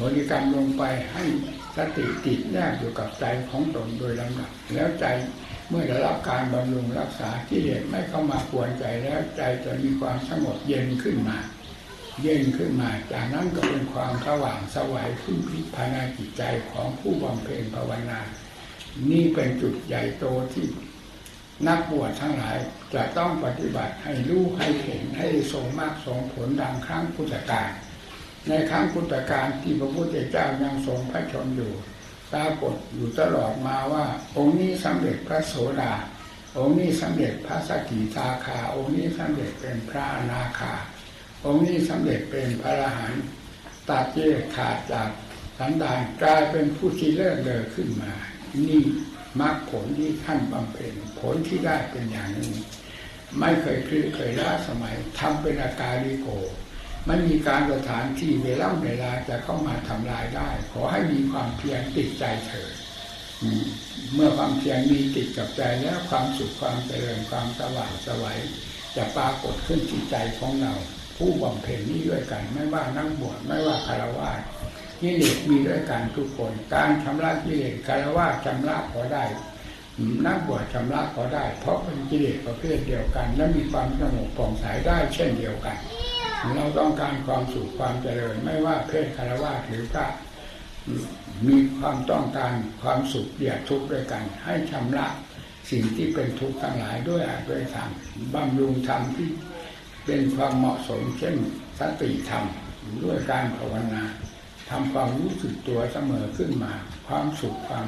บริกรรมลงไปให้สติติดแนบอยู่กับใจของตนโดยลำดับ แล้วใจเมื่อได้รับการบำรุงรักษาที่เด็ไม่เข้ามากวนใจแล้วใจจะมีความสงบเย็นขึ้นมา เย็นขึ้นมา จากนั้นก็เป็นความสว่างสวัยขึ้นพิพานาจิตใจของผู้บำเพ็ญภาวนา นี่เป็นจุดใหญ่โตที่ นักบวชทั้งหลายจะต้องปฏิบัติให้รู้ให้เห็นให้ทรงมากทรงผลดังครั้งพุทธกาลในครั้งพุทธกาลที่พระพุทธเจ้ายังทรงพระชนอยู่ปรากฏอยู่ตลอดมาว่า องค์นี้สำเร็จพระโสดาองค์นี้สำเร็จพระสกิทาคา องค์นี้สำเร็จเป็นพระอนาคา องค์นี้สำเร็จเป็นพระอรหันต์ตาเจขาดจากสันดานกลายเป็นผู้ที่เลิศเลอขึ้นมา นี่ มรรคผลที่ท่านบำเพ็ญผลที่ได้เป็นอย่างนี้ ไม่เคยคลือเคยล้าสมัยทำเป็นอาการลิโก ไม่มีการสถานที่เวลาเวลาจะเข้ามาทำลายได้ ขอให้มีความเพียรติดใจเถิดเมื่อความเพียรมีติดกับใจแล้วความสุขความเจริญความสว่างสวัยจะปรากฏขึ้นที่ใจของเรา ผู้บำเพ็ญนี้ด้วยกัน ไม่ว่านักบวชไม่ว่าคารวะ กิเลสมีด้วยกันทุกคน การชำระกิเลสคารวะชำระพอได้นักบวชชำระพอได้ เพราะเป็นกิเลสประเภทเดียวกัน และมีความสงบปลองใสได้เช่นเดียวกัน เราต้องการความสุขความเจริญไม่ว่าเพศคารวะหรือพระมีความต้องการความสุขเดียดทุกข์ด้วยกัน ให้ชำระสิ่งที่เป็นทุกข์ทั้งหลายด้วยอาด้วยธรรมบำรุงธรรมที่เป็นความเหมาะสมเช่นสติธรรมด้วยการภาวนา ทำความรู้สึกตัวเสมอขึ้นมา ความสุขความ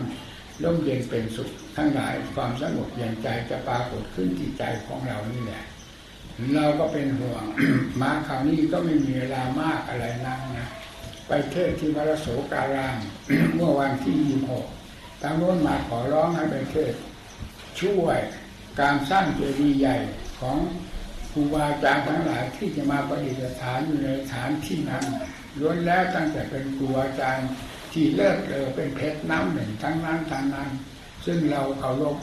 ร่มเย็นเป็นสุข ทั้งหลายความสงบเย็นใจจะปรากฏขึ้นที่ใจของเรานี่แหละเราก็เป็นห่วงมาคราวนี้ก็ไม่มีเวลามากอะไรนักนะไปเทศที่วัดโสการามเมื่อวันที่ยี่หกทางโน้นมาขอร้องให้ไปเทศช่วยการสร้างเจดีย์ใหญ่ของครูบาอาจารย์ทั้งหลายที่จะมาประดิษฐานอยู่ในฐานที่นั้น ล้วนแล้วตั้งแต่เป็นครูอาจารย์ที่เลิศเลอเป็นเพชรน้ำหนึ่งทั้งนั้นทั้งนั้น ซึ่งเราเคารพ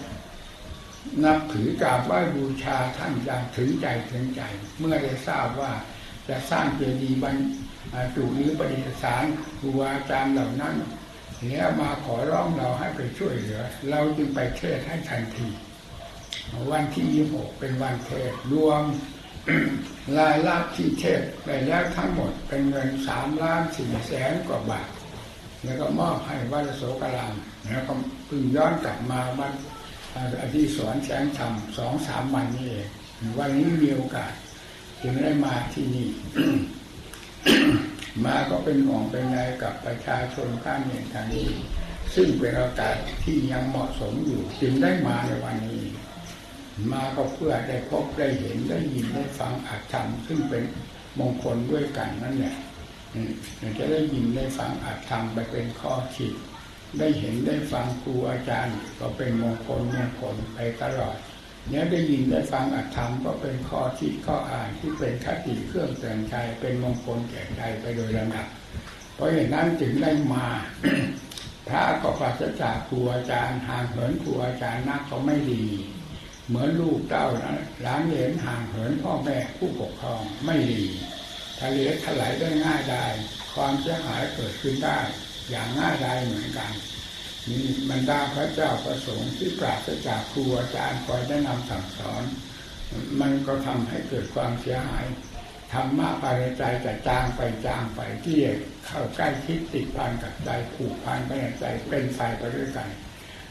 นับถือกราบไหว้บูชาท่านอย่างถึงใจถึงใจ เมื่อได้ทราบว่าจะสร้างเจดีย์บรรจุหรือประดิษฐานครูอาจารย์เหล่านั้นแล้วมาขอร้องเราให้ไปช่วยเหลือ เราจึงไปเทศให้ทันที วันที่ยี่หกเป็นวันเทศรวม รายรับที่เทศไปแล้วทั้งหมดเป็นเงินสามล้านสี่แสนกว่าบาท แล้วก็มอบให้วัดโสกรามแล้วก็พึ่งย้อนกลับมาวันอธิสอนแสงธรรมสองสามวันนี้เองวันนี้มีโอกาสจึงได้มาที่นี่มาก็เป็นห่วงเป็นใยกับประชาชนข้ามเห็นทางนี้ ซึ่งเป็นโอกาสที่ยังเหมาะสมอยู่จึงได้มาในวันนี้ มาก็เพื่อได้พบได้เห็นได้ยินได้ฟังอาธรรมซึ่งเป็นมงคลด้วยกันนั่นแหละจะได้ยินได้ฟังอาธรรมไปเป็นข้อคิดได้เห็นได้ฟังครูอาจารย์ ก็เป็นมงคลมงคลไปตลอดเนี้ยได้ยินได้ฟังอัตธรรมก็เป็นข้อที่ข้ออ่านที่เป็นคติเครื่องเตือนใจเป็นมงคลแก่ใจไปโดยลำดับ เพราะอย่างนั้นจึงได้มา พระก็ปราศจากครูอาจารย์ห่างเหินครูอาจารย์นักก็ไม่ดี เหมือนลูกเต้าหลานเหลนห่างเหินพ่อแม่ผู้ปกครองไม่ดีทะเลถลายได้ง่ายได้ความเสียหายเกิดขึ้นได้ อย่างง่ายไดายเหมือนกันมีบรรดาพระเจ้าประสงค์ที่ปราศจากครูอาจารย์คอยแนะนำสั่งสอน มันก็ทำให้เกิดความเสียหายธรรมะภายในใจจะจางไปจางไปที่เข้าใกล้คิดติดพันกับใจผูกพันไปในใจเป็นไฟไปด้วยกัน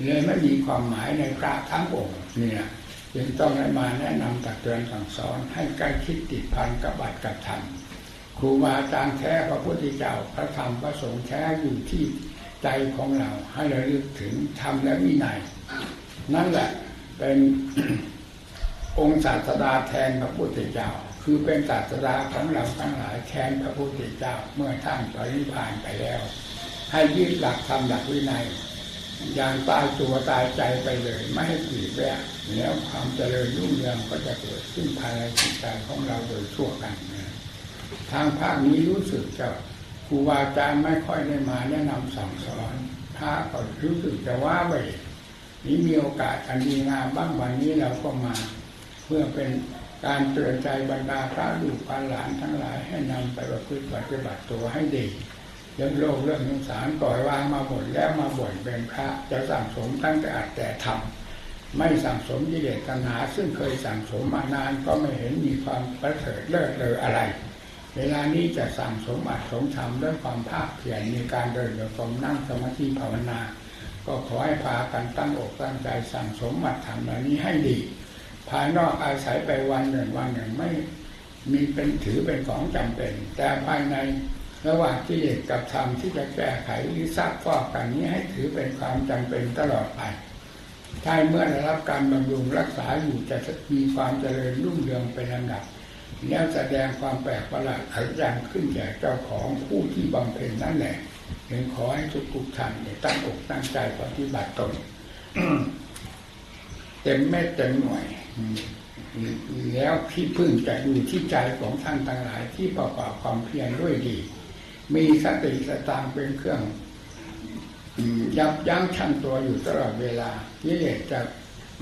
เลยไม่มีความหมายในพระทั้งองค์เนี่ย จึงต้องได้มาแนะนำตักเตือนสั่งสอนให้ใกล้คิดติดพันกับบัตรกับธรรมครูบาอาจารย์แท้พระพุทธเจ้าพระธรรมพระสงฆ์แท้อยู่ที่ใจของเราให้เราลึกถึงธรรมและวินัยนั่นแหละเป็นองค์ศาสดาแทนพระพุทธเจ้า คือเป็นศาสดาของเราทั้งหลายแทนพระพุทธเจ้าเมื่อท่านปรินิพานไปแล้ว ให้ยึดหลักธรรมหลักวินัยอย่างตายตัวตายใจไปเลย ไม่ให้ผีแวก แล้วความเจริญรุ่งเรืองก็จะเกิดขึ้นภายในจิตใจของเราโดยทั่วกันนะทางภาคนี้รู้สึกจะครูบาอาจารย์ไม่ค่อยได้มาแนะนำสั่งสอนพระก็รู้สึกจะว่าไปนี้มีโอกาสอันดีงามบ้างวันนี้เราก็มา เพื่อเป็นการเตือนใจบรรดาพระลูกพระหลานทั้งหลายให้นำไปประพฤติปฏิบัติตัวให้ดีเรื่องโลกเรื่องสงสารปล่อยวางมาหมดแล้วมาบ่นเป็นพระจะสั่งสมตั้งแต่อาจแต่ทำ ไม่สั่งสมกิเลสตัณหา ซึ่งเคยสั่งสมมานานก็ไม่เห็นมีความประเสริฐเลิศเลยอะไร เวลานี้จะสั่งสมอัดสมทำด้วยความภาคเพียรในการเดินโยกมนั่งสมาธิภาวนา ก็ขอให้พากันตั้งอกตั้งใจสั่งสมอัดทำเหล่านี้ให้ดี ภายนอกอาศัยไปวันหนึ่งวันหนึ่งไม่มีเป็นถือเป็นของจำเป็น แต่ภายในระหว่างกิเลสกับธรรมที่จะแก้ไขหรือซักฟอกกันนี้ให้ถือเป็นความจำเป็นตลอดไป ถ้าเมื่อได้รับการบำรุงรักษาอยู่จะมีความเจริญรุ่งเรืองเป็นลำดับแล้วแสดงความแปลกประหลาดอัศจรรย์ขึ้นแก่เจ้าของผู้ที่บำเพ็ญนั่นแหละจึงขอให้ทุกทุกท่านตั้งอกตั้งใจปฏิบัติตนเต็มเม็ดเต็มหน่วยแล้วที่พึ่งจะอยู่ที่ใจของท่านทั้งหลายที่ประกอบความเพียรด้วยดี มีสติสตางเป็นเครื่อง ยับยั้งชั่งตัวอยู่ตลอดเวลากิเลสจะ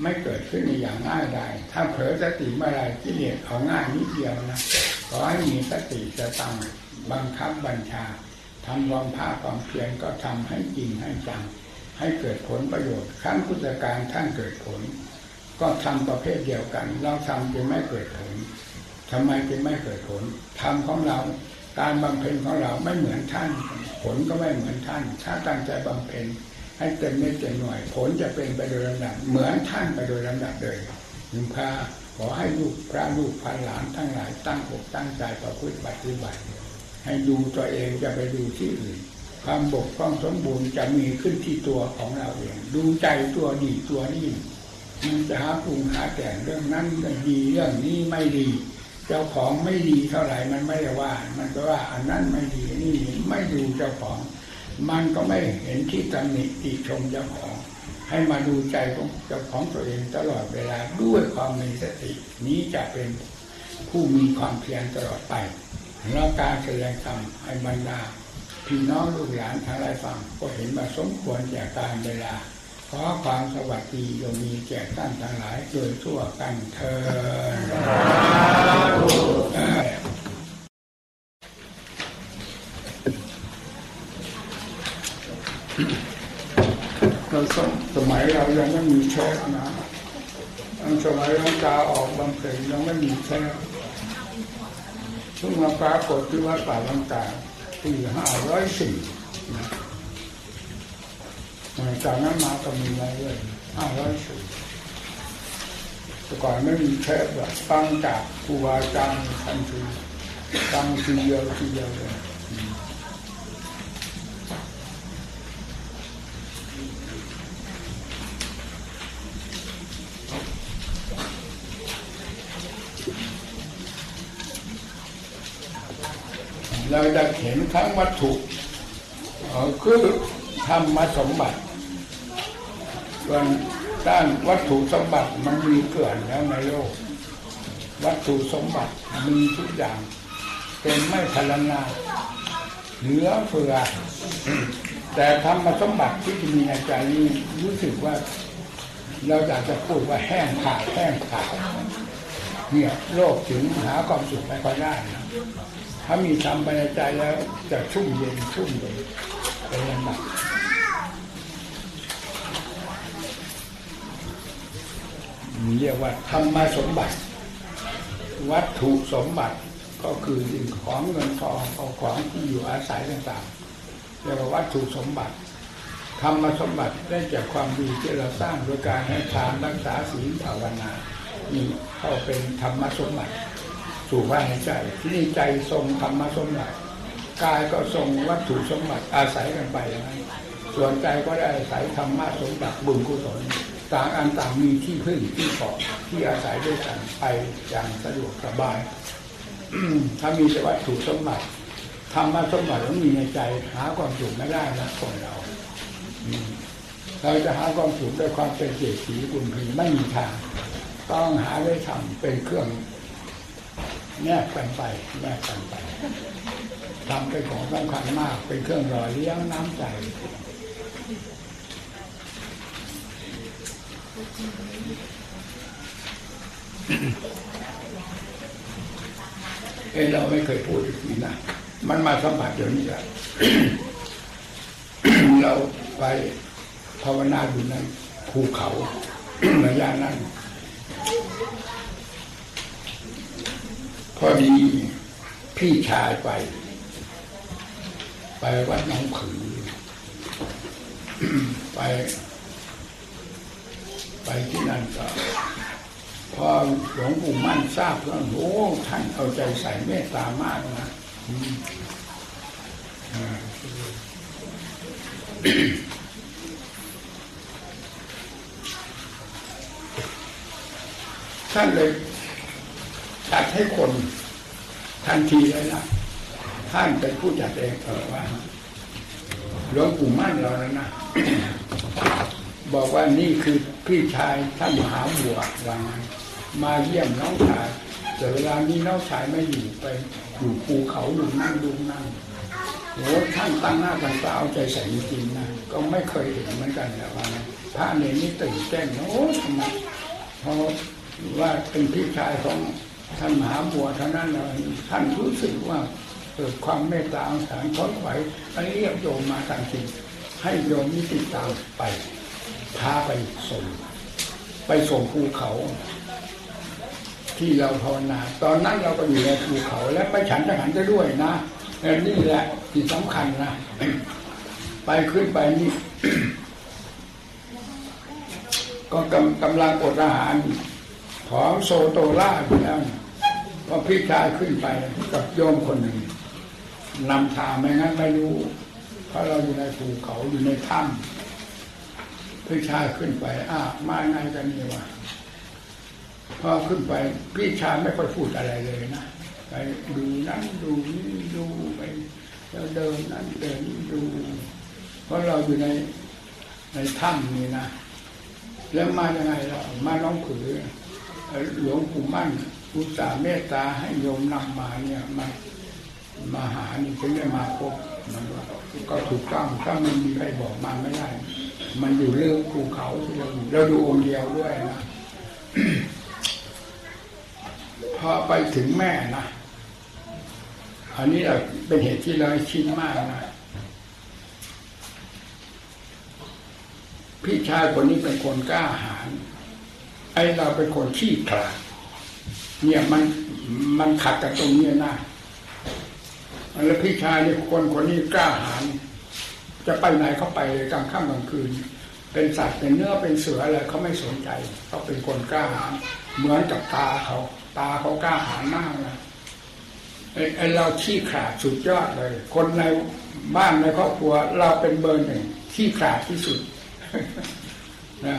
ไม่เกิดขึ้นในอย่างง่ายได้ถ้าเผลอสติเมื่อไรกิเลสเอาง่ายนิดเดียวนะขอให้มีสติสตั้งบังคับบัญชาทำความภาคความเพียรก็ทำให้จริงให้จัง ให้เกิดผลประโยชน์ครั้งพุทธการท่านเกิดผล ก็ทำประเภทเดียวกัน เราทำจึงไม่เกิดผลทำไมจึงไม่เกิดผลทำของเรา การบำเพ็ญของเราไม่เหมือนท่าน ผลก็ไม่เหมือนท่าน ถ้าตั้งใจบำเพ็ญให้เต็มเม็ดเต็มหน่วย ผลจะเป็นไปโดยลำดับเหมือนท่านไปโดยลำดับเลยหึงพาขอให้ลูกพระลูกพันหลานทั้งหลายตั้งอกตั้งใจประพฤติปฏิบัติ ให้ดูตัวเองจะไปดูที่อื่น ความบกพร่องสมบูรณ์จะมีขึ้นที่ตัวของเราเอง ดูใจตัวดีตัวนี้มันจะหาปรุงหาแต่งเรื่องนั้นเรื่องดีเรื่องนี้ไม่ดี เจ้าของไม่ดีเท่าไหร่มันไม่ได้ว่า มันก็ว่าอันนั้นไม่ดีนี่ไม่ดูเจ้าของ มันก็ไม่เห็นที่ตำหนิติชมเจ้าของ ให้มาดูใจของเจ้าของตัวเองตลอดเวลาด้วยความมีสติ นี้จะเป็นผู้มีความเพียรตลอดไปแล้วการแสดงธรรมให้บรรดาพี่น้องลูกหลานทั้งหลายฟังก็เห็นว่าสมควรแก่การเวลา ขอความสวัสดีจงมีแก่ท่านทั้งหลายโดยทั่วกันเถิดเราสมัยเรายังไม่มีเชฟนะตั้งสมัยหลวงตาออกบำเพ็ญยังไม่มีเชฟเพิ่งมาปรากฏที่วัดป่าลังกาปีห้าร้อยสี่ จากนั้นมาก็มีมาเรื่อยห้าร้อยสี่แต่ก่อนไม่มีเทปแบบตั้งจากครูบาอาจารย์ทันทีตั้งทีเดียวทีเดียวเลยเราจะเห็นทั้งวัตถุคือธรรมสมบัติ ส่วนด้านวัตถุสมบัติมันมีเกลื่อนแล้วในโลก วัตถุสมบัติมีทุกอย่าง เป็นไม่พลนาเหลือเฟือ แต่ธรรมสมบัติที่มีในใจนี้รู้สึกว่า เราอยากจะพูดว่าแห้งขาดแห้งขาดเนี่ยโลกถึงหาความสุขไม่ค่อยได้นะถ้ามีธรรมในใจแล้วจะชุ่มเย็นชุ่มเย็นเป็นลำดับ เรียกว่าธรรมสมบัติ วัตถุสมบัติก็คือสิ่งของเงินทองเอาของที่อยู่อาศัยต่างๆเรียกว่าวัตถุสมบัติธรรมสมบัติได้จากความดีที่เราสร้างโดยการให้ทานรักษาศีลภาวนานี่เข้าเป็นธรรมสมบัติ สู่ภายในใจที่ใจทรงธรรมสมบัติกายก็ทรงวัตถุสมบัติอาศัยกันไปอย่างนั้นส่วนใจก็ได้อาศัยธรรมะสมบัติบุญกุศล ต่างอันต่างมีที่พึ่งที่เกาะที่อาศัยด้วยกันไปอย่างสะดวกสบาย ถ้ามีแต่วัตถุสมบัติธรรมะสมบัติต้องมีในใจ หาความสุขไม่ได้นะคนเราเราจะหาความสุขด้วยความเป็นเศรษฐีกุลพีไม่มีทาง ต้องหาด้วยธรรมเป็นเครื่องแนบกันไปแนบกันไปทำเป็นของสำคัญมากเป็นเครื่องหล่อเลี้ยงน้ำใจ เอ้เราไม่เคยพูดอีกนะมันมาสัมผัสเดี๋ยวนี้แหละเราไปภาวนาอยู่ในภูเขาระยะนั้นพอดีพี่ชายไป ไปวัดน้องขือไป ไปที่นั่นก็พอหลวงปู่มั่นทราบว่าโอ้ท่านเอาใจใส่เมตตามากนะท่านเลยจัดให้คนทันทีเลยนะท่านเป็นผู้จัดเองเออว่าหลวงปู่มั่นเราแล้วนะ บอกว่านี่คือพี่ชายท่านมหาบัววางมาเยี่ยมน้องชายแต่เวลานี้น้องชายไม่อยู่ไปอยู่ภูเขาอยู่นั่งดูนั่งโอ้ท่านตั้งหน้าตั้งตาเอาใจใส่จริงๆนะก็ไม่เคยเห็นเหมือนกันแต่ว่าพระเนรนี่ตื่นเต้นโอ้ทำไมเพราะว่าเป็นพี่ชายของท่านมหาบัวเท่านั้นเลยท่านรู้สึกว่าเกิดความเมตตาสงสารทนไหวไปเรียกโยมมาทันทีให้โยมนิติตามไป พาไปส่ง ไปส่งภูเขา ที่เราภาวนา ตอนนั้นเราก็อยู่ในภูเขาและไปฉันทหารจะด้วยนะนี่แหละที่สำคัญนะ ไปขึ้นไปนี่ก็กำกำลังอดอาหารผอมโซโตล่าอยู่แล้วพอพี่ชายขึ้นไปกับโยมคนหนึ่งนำทางไม่งั้นไม่รู้ เพราะเราอยู่ในภูเขาอยู่ในถ้ำ พี่ชายขึ้นไปอ้ามาไงกันนี่วะพอขึ้นไปพี่ชายไม่ค่อยพูดอะไรเลยนะไปดูนั้นดูนี่ดูไปแล้วเดินนั้นเดินนี่ดูเพราะเราอยู่ในในถ้ำนี่นะแล้วมายังไงเรามาน้องผือหลวงปู่มั่นอุตส่าห์เมตตาให้โยมนำมาเนี่ยมามาหานี่ถึงได้มาพบมันก็ถูกต้องถ้ามันมีใครบอกมาไม่ได้ มันอยู่เรื่องภูเขาเราเราดูองค์เดียวด้วยนะพอไปถึงแม่นะอันนี้เราเป็นเหตุที่เราชินมากนะพี่ชายคนนี้เป็นคนกล้าหาญไอเราเป็นคนขี้ขลาดเนี่ยมันมันขัดกับตรงนี้นะแล้วพี่ชายนี่คนคนนี้กล้าหาญ จะไปไหนเขาไปกลางค่ำกลางคืน เป็นสัตว์เป็นเนื้อเป็นเสืออะไรเขาไม่สนใจเขาเป็นคนกล้าหาญเหมือนกับตาเขา ตาเขากล้าหาญมากนะไอเราขี้ขลาดสุดยอดเลย คนในบ้านในครอบครัวเราเป็นเบอร์หนึ่งขี้ขลาดที่สุดนะ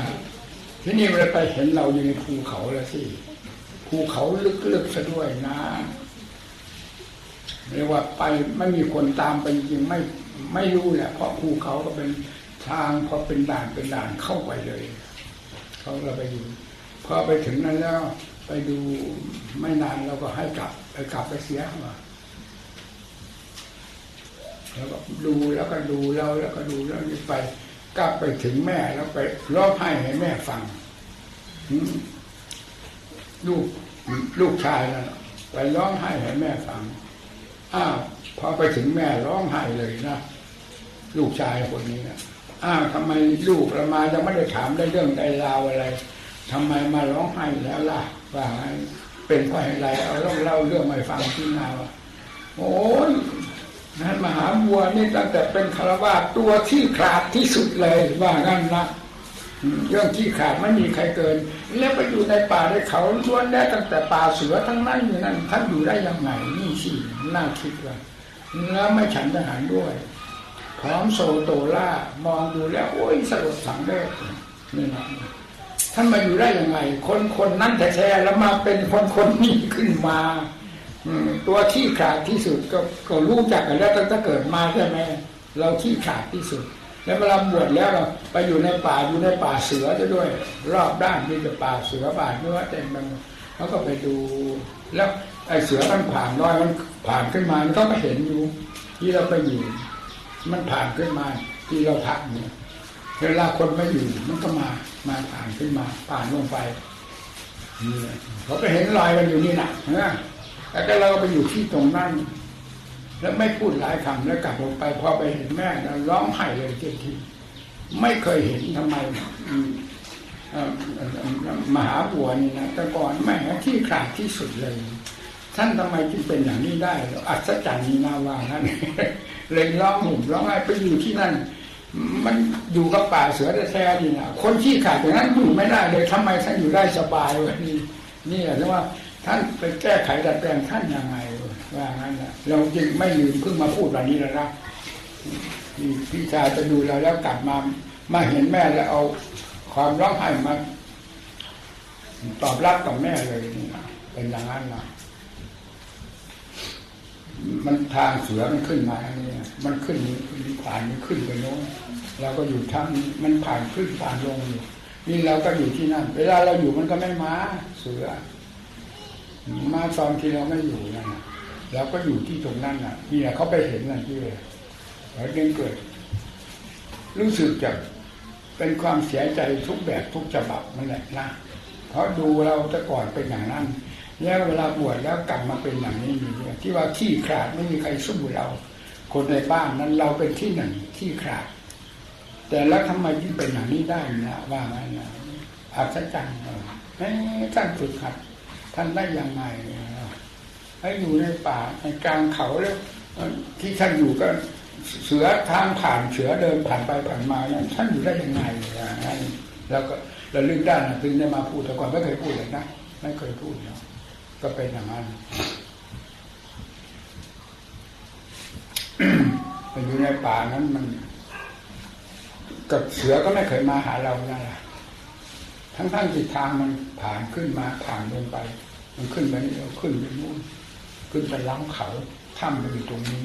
ที่นี่เราไปเห็นเราอยู่ในภูเขาแล้วสิภูเขาลึกๆซะด้วยนะเรียกว่าไปไม่มีคนตามไปจริงไม่ ไม่รู้แหละเพราะภูเขาก็เป็นทางพอเป็นด่านเป็นด่านเข้าไปเลยเขาเราไปดูพอไปถึงนั้นแล้วไปดูไม่นานเราก็ให้กลับไปกลับไปเสียมาแล้วก็ดูแล้วก็ดูแล้วแล้วก็ดูแล้วไปกลับไปถึงแม่แล้วไปร้องไห้ให้แม่ฟังลูกลูกชายนะไปร้องไห้ให้แม่ฟัง อ้าวพอไปถึงแม่ร้องไห้เลยนะลูกชายคนนี้นะอ้าวทำไมลูกเรามาจะไม่ได้ถามได้เรื่องใดราวอะไรทำไมมาร้องไห้แล้วล่ะว่าเป็นเพราะอะไรเอาเล่าเล่าเรื่องมาฟังที่นาว่าโอ้ยนั่นมหาบัวนี่ตั้งแต่เป็นคารวะตัวที่ขาดที่สุดเลยว่างั้นนะเรื่องที่ขาดไม่มีใครเกิน แล้วไปอยู่ในป่าในเขาล้วนได้ตั้งแต่ป่าเสือทั้งนั้นอยู่นั่นท่านอยู่ได้ยังไงนี่สิ น่าคิดว่าแล้วไม่ฉันทหารด้วยพร้อมโซโตล่ามองดูแล้ว โอ้ยสลดสังเวชนี่นะท่านมาอยู่ได้ยังไง คนคนนั้นแท้ๆแล้วมาเป็นคนคนนี้ขึ้นมาตัวที่ขาดที่สุดก็ก็รู้จักกันแล้วตั้งแต่เกิดมาใช่ไหมเราที่ขาดที่สุด แล้วเวลาบวชแล้วเราไปอยู่ในป่าอยู่ในป่าเสือจะด้วย รอบด้านมีแต่ป่าเสือป่าเนื้อเต็มไปหมดเขาก็ไปดู แล้ว ไอ้เสือมันผ่านรอยมันผ่านขึ้นมามันก็มาเห็นอยู่ ที่เราไปอยู่ มันผ่านขึ้นมาที่เราพักเนี่ยเวลาคนไม่อยู่มันก็มามาผ่านขึ้นมา ผ่านลงไปเขาก็เห็นรอยมันอยู่นี่นะนะแล้วเราก็ไปอยู่ที่ตรงนั้นแล้วไม่พูดหลายคำแล้วกลับลงไปพอไปเห็นแม่ร้องไห้เลยเจ้าที่ไม่เคยเห็นทำไมมหาบัวนี่นะแต่ก่อนแม่ที่ขาดที่สุดเลย ท่านทำไมจึงเป็นอย่างนี้ได้อัศจรรย์นี่นาว่านั่นเลยร้องห่มร้องไห้ไปอยู่ที่นั่น มันอยู่กับป่าเสือแท้ๆนี่นะคนที่ขาดอย่างนั้นอยู่ไม่ได้เลยทำไมท่านอยู่ได้สบายวะนี่นี่แหละว่าท่านไปแก้ไขดัดแปลงท่านยังไงว่างั้นนะเราจึงไม่ลืมเพิ่งมาพูดวันนี้แล้วนะพี่ชายจะดูเราแล้วกลับมามาเห็นแม่แล้วเอาความร้องไห้มาตอบรับกับแม่เลยนี่นะเป็นอย่างนั้นนะ มันทางเสือมันขึ้นมาอันนี้มันขึ้นผ่านมันขึ้นไปโน้นเราก็อยู่ทั้งมันผ่านขึ้นผ่านลงอยู่นี่เราก็อยู่ที่นั่น เวลาเราอยู่มันก็ไม่มาเสือมาตอนที่เราไม่อยู่นั่นเราก็อยู่ที่ตรงนั้นน่ะนี่แหละเขาไปเห็นนั่นที่เลยแล้วเกิดรู้สึกจะเป็นความเสียใจทุกแบบทุกฉบับนั่นแหละนะเพราะดูเราแต่ก่อนเป็นอย่างนั้น แล้วเวลาบวชแล้วกลับมาเป็นอย่างนี้นี่ที่ว่าที่ขาดไม่มีใครสู้เรา คนในบ้านนั้นเราเป็นที่หนึ่งที่ขาด แต่แล้วทำไมที่เป็นอย่างนี้ได้นะว่าไงนะอัศจรรย์ให้ท่านฝึกหัดท่านได้ยังไงให้อยู่ในป่าในกลางเขาแล้วที่ท่านอยู่ก็เสือทางผ่านเสือเดินผ่านไปผ่านมานั้นท่านอยู่ได้ยังไงแล้วก็เราลึกได้นะถึงได้มาพูดแต่ก่อนไม่เคยพูดเลยนะไม่เคยพูดเนาะ ก็เป็นอย่างนั้นอยู่ในป่านั้นมันกับเสือก็ไม่เคยมาหาเรานั่นแหละทั้งๆที่ทางมันผ่านขึ้นมาผ่านลงไป มันขึ้นไปนี่เราขึ้นไปนู่นขึ้นไปล้ำเขาถ้ำมันอยู่ตรงนี้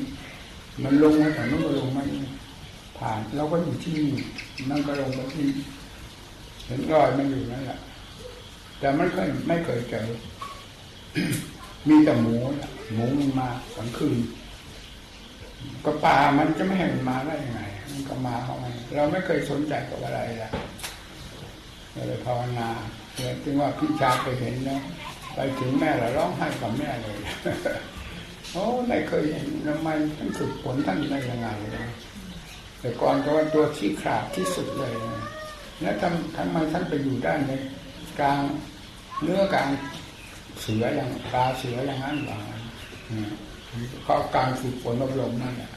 มันลงมาแต่นู้นก็ลงมาผ่านเราก็อยู่ที่นี่นั่นก็ลงมาที่เห็นรอยมันอยู่นั่นแหละแต่มันเคยไม่เคยเจอ มีแต่หมูหมูมันมากลางคืน ก็ป่ามันจะไม่ให้มันมาได้ยังไง มันก็มาเข้ามาเราไม่เคยสนใจกับอะไรเลยเลยภาวนาเลยจึงว่าพี่ชาไปเห็นนะไปถึงแม่แล้วร้องไห้กับแม่เลยโอ้ไม่เคยเห็นทำไมท่านฝึกฝนท่านได้ยังไงเลยแต่ก่อนก็ว่าตัวที่ขาดที่สุดเลยแล้วทำทำไมท่านไปอยู่ได้ในกลางเนื้อกลาง เสืออย่างปลาเสืออย่างนั้นหรอเขาการฝึกฝนอบรมนั่นแหละ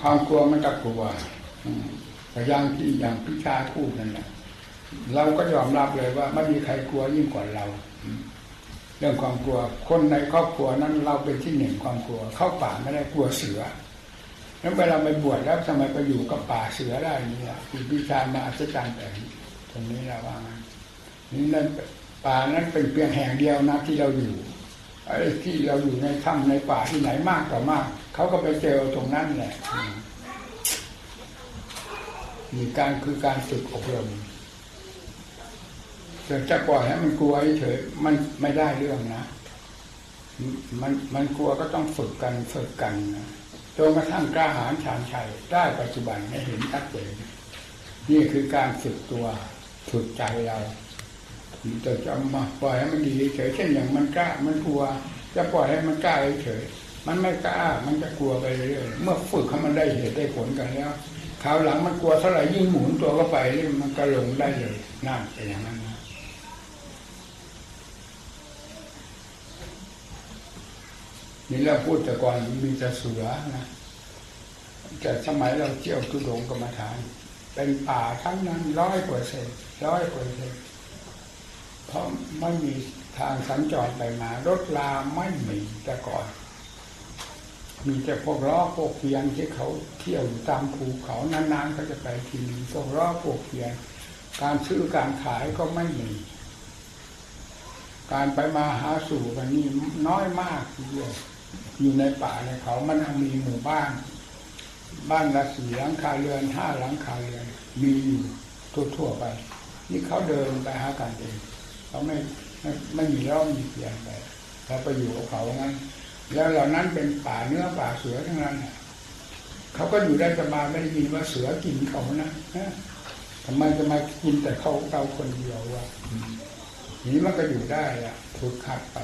ความกลัวมันก็กลัวแต่ย่างที่อย่างพิชาพูดนั่นแหละเราก็ยอมรับเลยว่าไม่มีใครกลัวยิ่งกว่าเราเรื่องความกลัว คนในครอบครัวนั้นเราเป็นที่หนึ่งความกลัว เข้าป่าไม่ได้กลัวเสือแล้วเวลาไปบวชแล้วทำไมไปอยู่กับป่าเสือได้เนี่ยคือพิชามาอัศจรรย์แต่ตรงนี้เราว่านี่นั่น ป่านั้นเป็นเพียงแห่งเดียวนะที่เราอยู่ไอ้ที่เราอยู่ในถ้ำในป่าที่ไหนมากต่อมาก เขาก็ไปเจอตรงนั้นแหละมีการคือการฝึกอบรมแต่จะปล่อยให้มันกลัวเฉยมันไม่ได้เรื่องนะ มันมันกลัวก็ต้องฝึกกันฝึกกันนะจนกระทั่งกล้าหาญชานชัยได้ปัจจุบันให้เห็นชัดเจนนี่คือการฝึกตัวฝึกใจเรา แต่จะมาปล่อยให้มันดีเฉยเช่นอย่างมันกล้ามันกลัว จะปล่อยให้มันกล้าเฉยมันไม่กล้ามันจะกลัวไปเรื่อยเมื่อฝึกให้มันได้เหตุได้ผลกันแล้วคราวหลังมันกลัวเท่าไหร่ยิ่งหมุนตัวเข้าไปมันก็ลงได้เลยนั่นเป็นอย่างนั้นนะนี่เราพูดแต่ก่อนมีแต่เสือนะแต่สมัยเราเที่ยวทุดงกรรมฐาน เป็นป่าทั้งนั้นร้อยเปอร์เซ็นต์ร้อยเปอร์เซ็นต์ เพราะไม่มีทางสัญจรไปมารถลาไม่มีแต่ก่อน มีแต่พวกล้อพวกเพียงที่เขาเที่ยวอยู่ตามภูเขานานๆเขาจะไปทีนึงพวกล้อพวกเพียงการซื้อการขายก็ไม่มี การไปมาหาสู่กันนี่น้อยมากทีเดียวอยู่ในป่าในเขามันมีหมู่บ้าน บ้านละสี่หลังคาเรือนห้าหลังคาเรือน มีอยู่ทั่วๆไป นี่เขาเดินไปหากันเอง เขาไม่ไม่ไม่มีร่องมีเพียงไปเราไปอยู่กับเขางั้น แล้วเหล่านั้นเป็นป่าเนื้อป่าเสือทั้งนั้นเขาก็อยู่ได้สบายไม่ได้ยินว่าเสือกินเขานะฮะทำไมจะมากินแต่เขาเราคนเดียววะอืมทีนี้มันก็อยู่ได้อะถูกขัดไป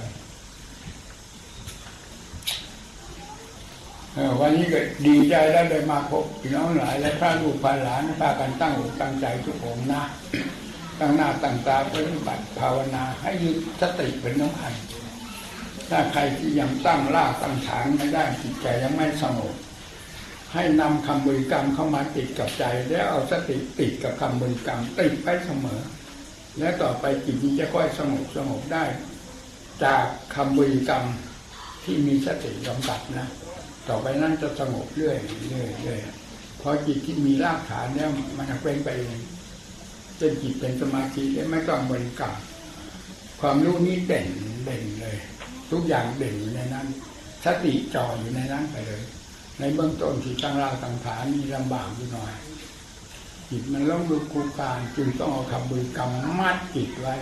วันนี้ก็ดีใจแล้วได้มาพบพี่น้องหลายและพระลูกพระหลานพากันตั้งอกตั้งใจทุกองค์นะ ตั้งหน้าตั้งตาปฏิบัติภาวนาให้ยึดสติเป็นน้ำพันถ้าใครที่ยังตั้งรากตั้งฐานไม่ได้จิตใจยังไม่สงบให้นำคำบริกรรมเข้ามาติดกับใจ แล้วเอาสติติดกับคำบริกรรมติดไปเสมอ และต่อไปจิตนี้จะค่อยสงบสงบได้ จากคำบริกรรมที่มีสติกำกับนะต่อไปนั้นจะสงบเรื่อยเรื่อยเรื่อยพอจิตที่มีรากฐานเนี่ยมันเป็นไปเอง จนจิตเป็นสมาธิได้ไม่ต้องบริกรรมความรู้นี้เด่นเด่นเลย ทุกอย่างเด่นอยู่ในนั้นสติจ่ออยู่ในนั้นไปเลย ในเบื้องต้นที่ตั้งรากตั้งฐานมีลำบากอยู่หน่อยจิตมันล้มลุกคลูคลานจึงต้องเอาคำบริกรรมมัดจิตไว้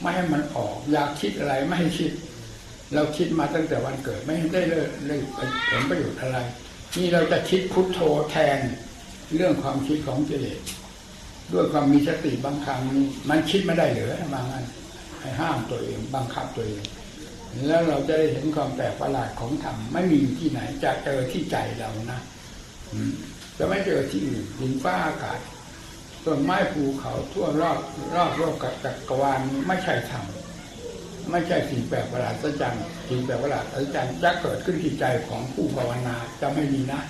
ไม่ให้มันออก อยากคิดอะไรไม่ให้คิด เราคิดมาตั้งแต่วันเกิดไม่ได้เลยเลยผลประโยชน์อะไร นี่เราจะคิดพุทโธแทนเรื่องความคิดของกิเลส ด้วยความมีสติบางครั้งมันคิดไม่ได้เหรือบางันให้ห้ามตัวเองบังคับตัวเอง แล้วเราจะได้เห็นความแปลกประหลาดของธรรมไม่มีอยู่ที่ไหนจะเจอที่ใจเรานะจะไม่เจอที่อื่นดินฟ้าอากาศต้นไม้ภูเขาทั่วรอบรอบโลกกับจักรวาลไม่ใช่ธรรมไม่ใช่สิ่งแปลกประหลาดสัจจังสิ่งแปลกประหลาดสัจจังจะเกิดขึ้นที่ใจของผู้ภาวนาจะไม่มีนะ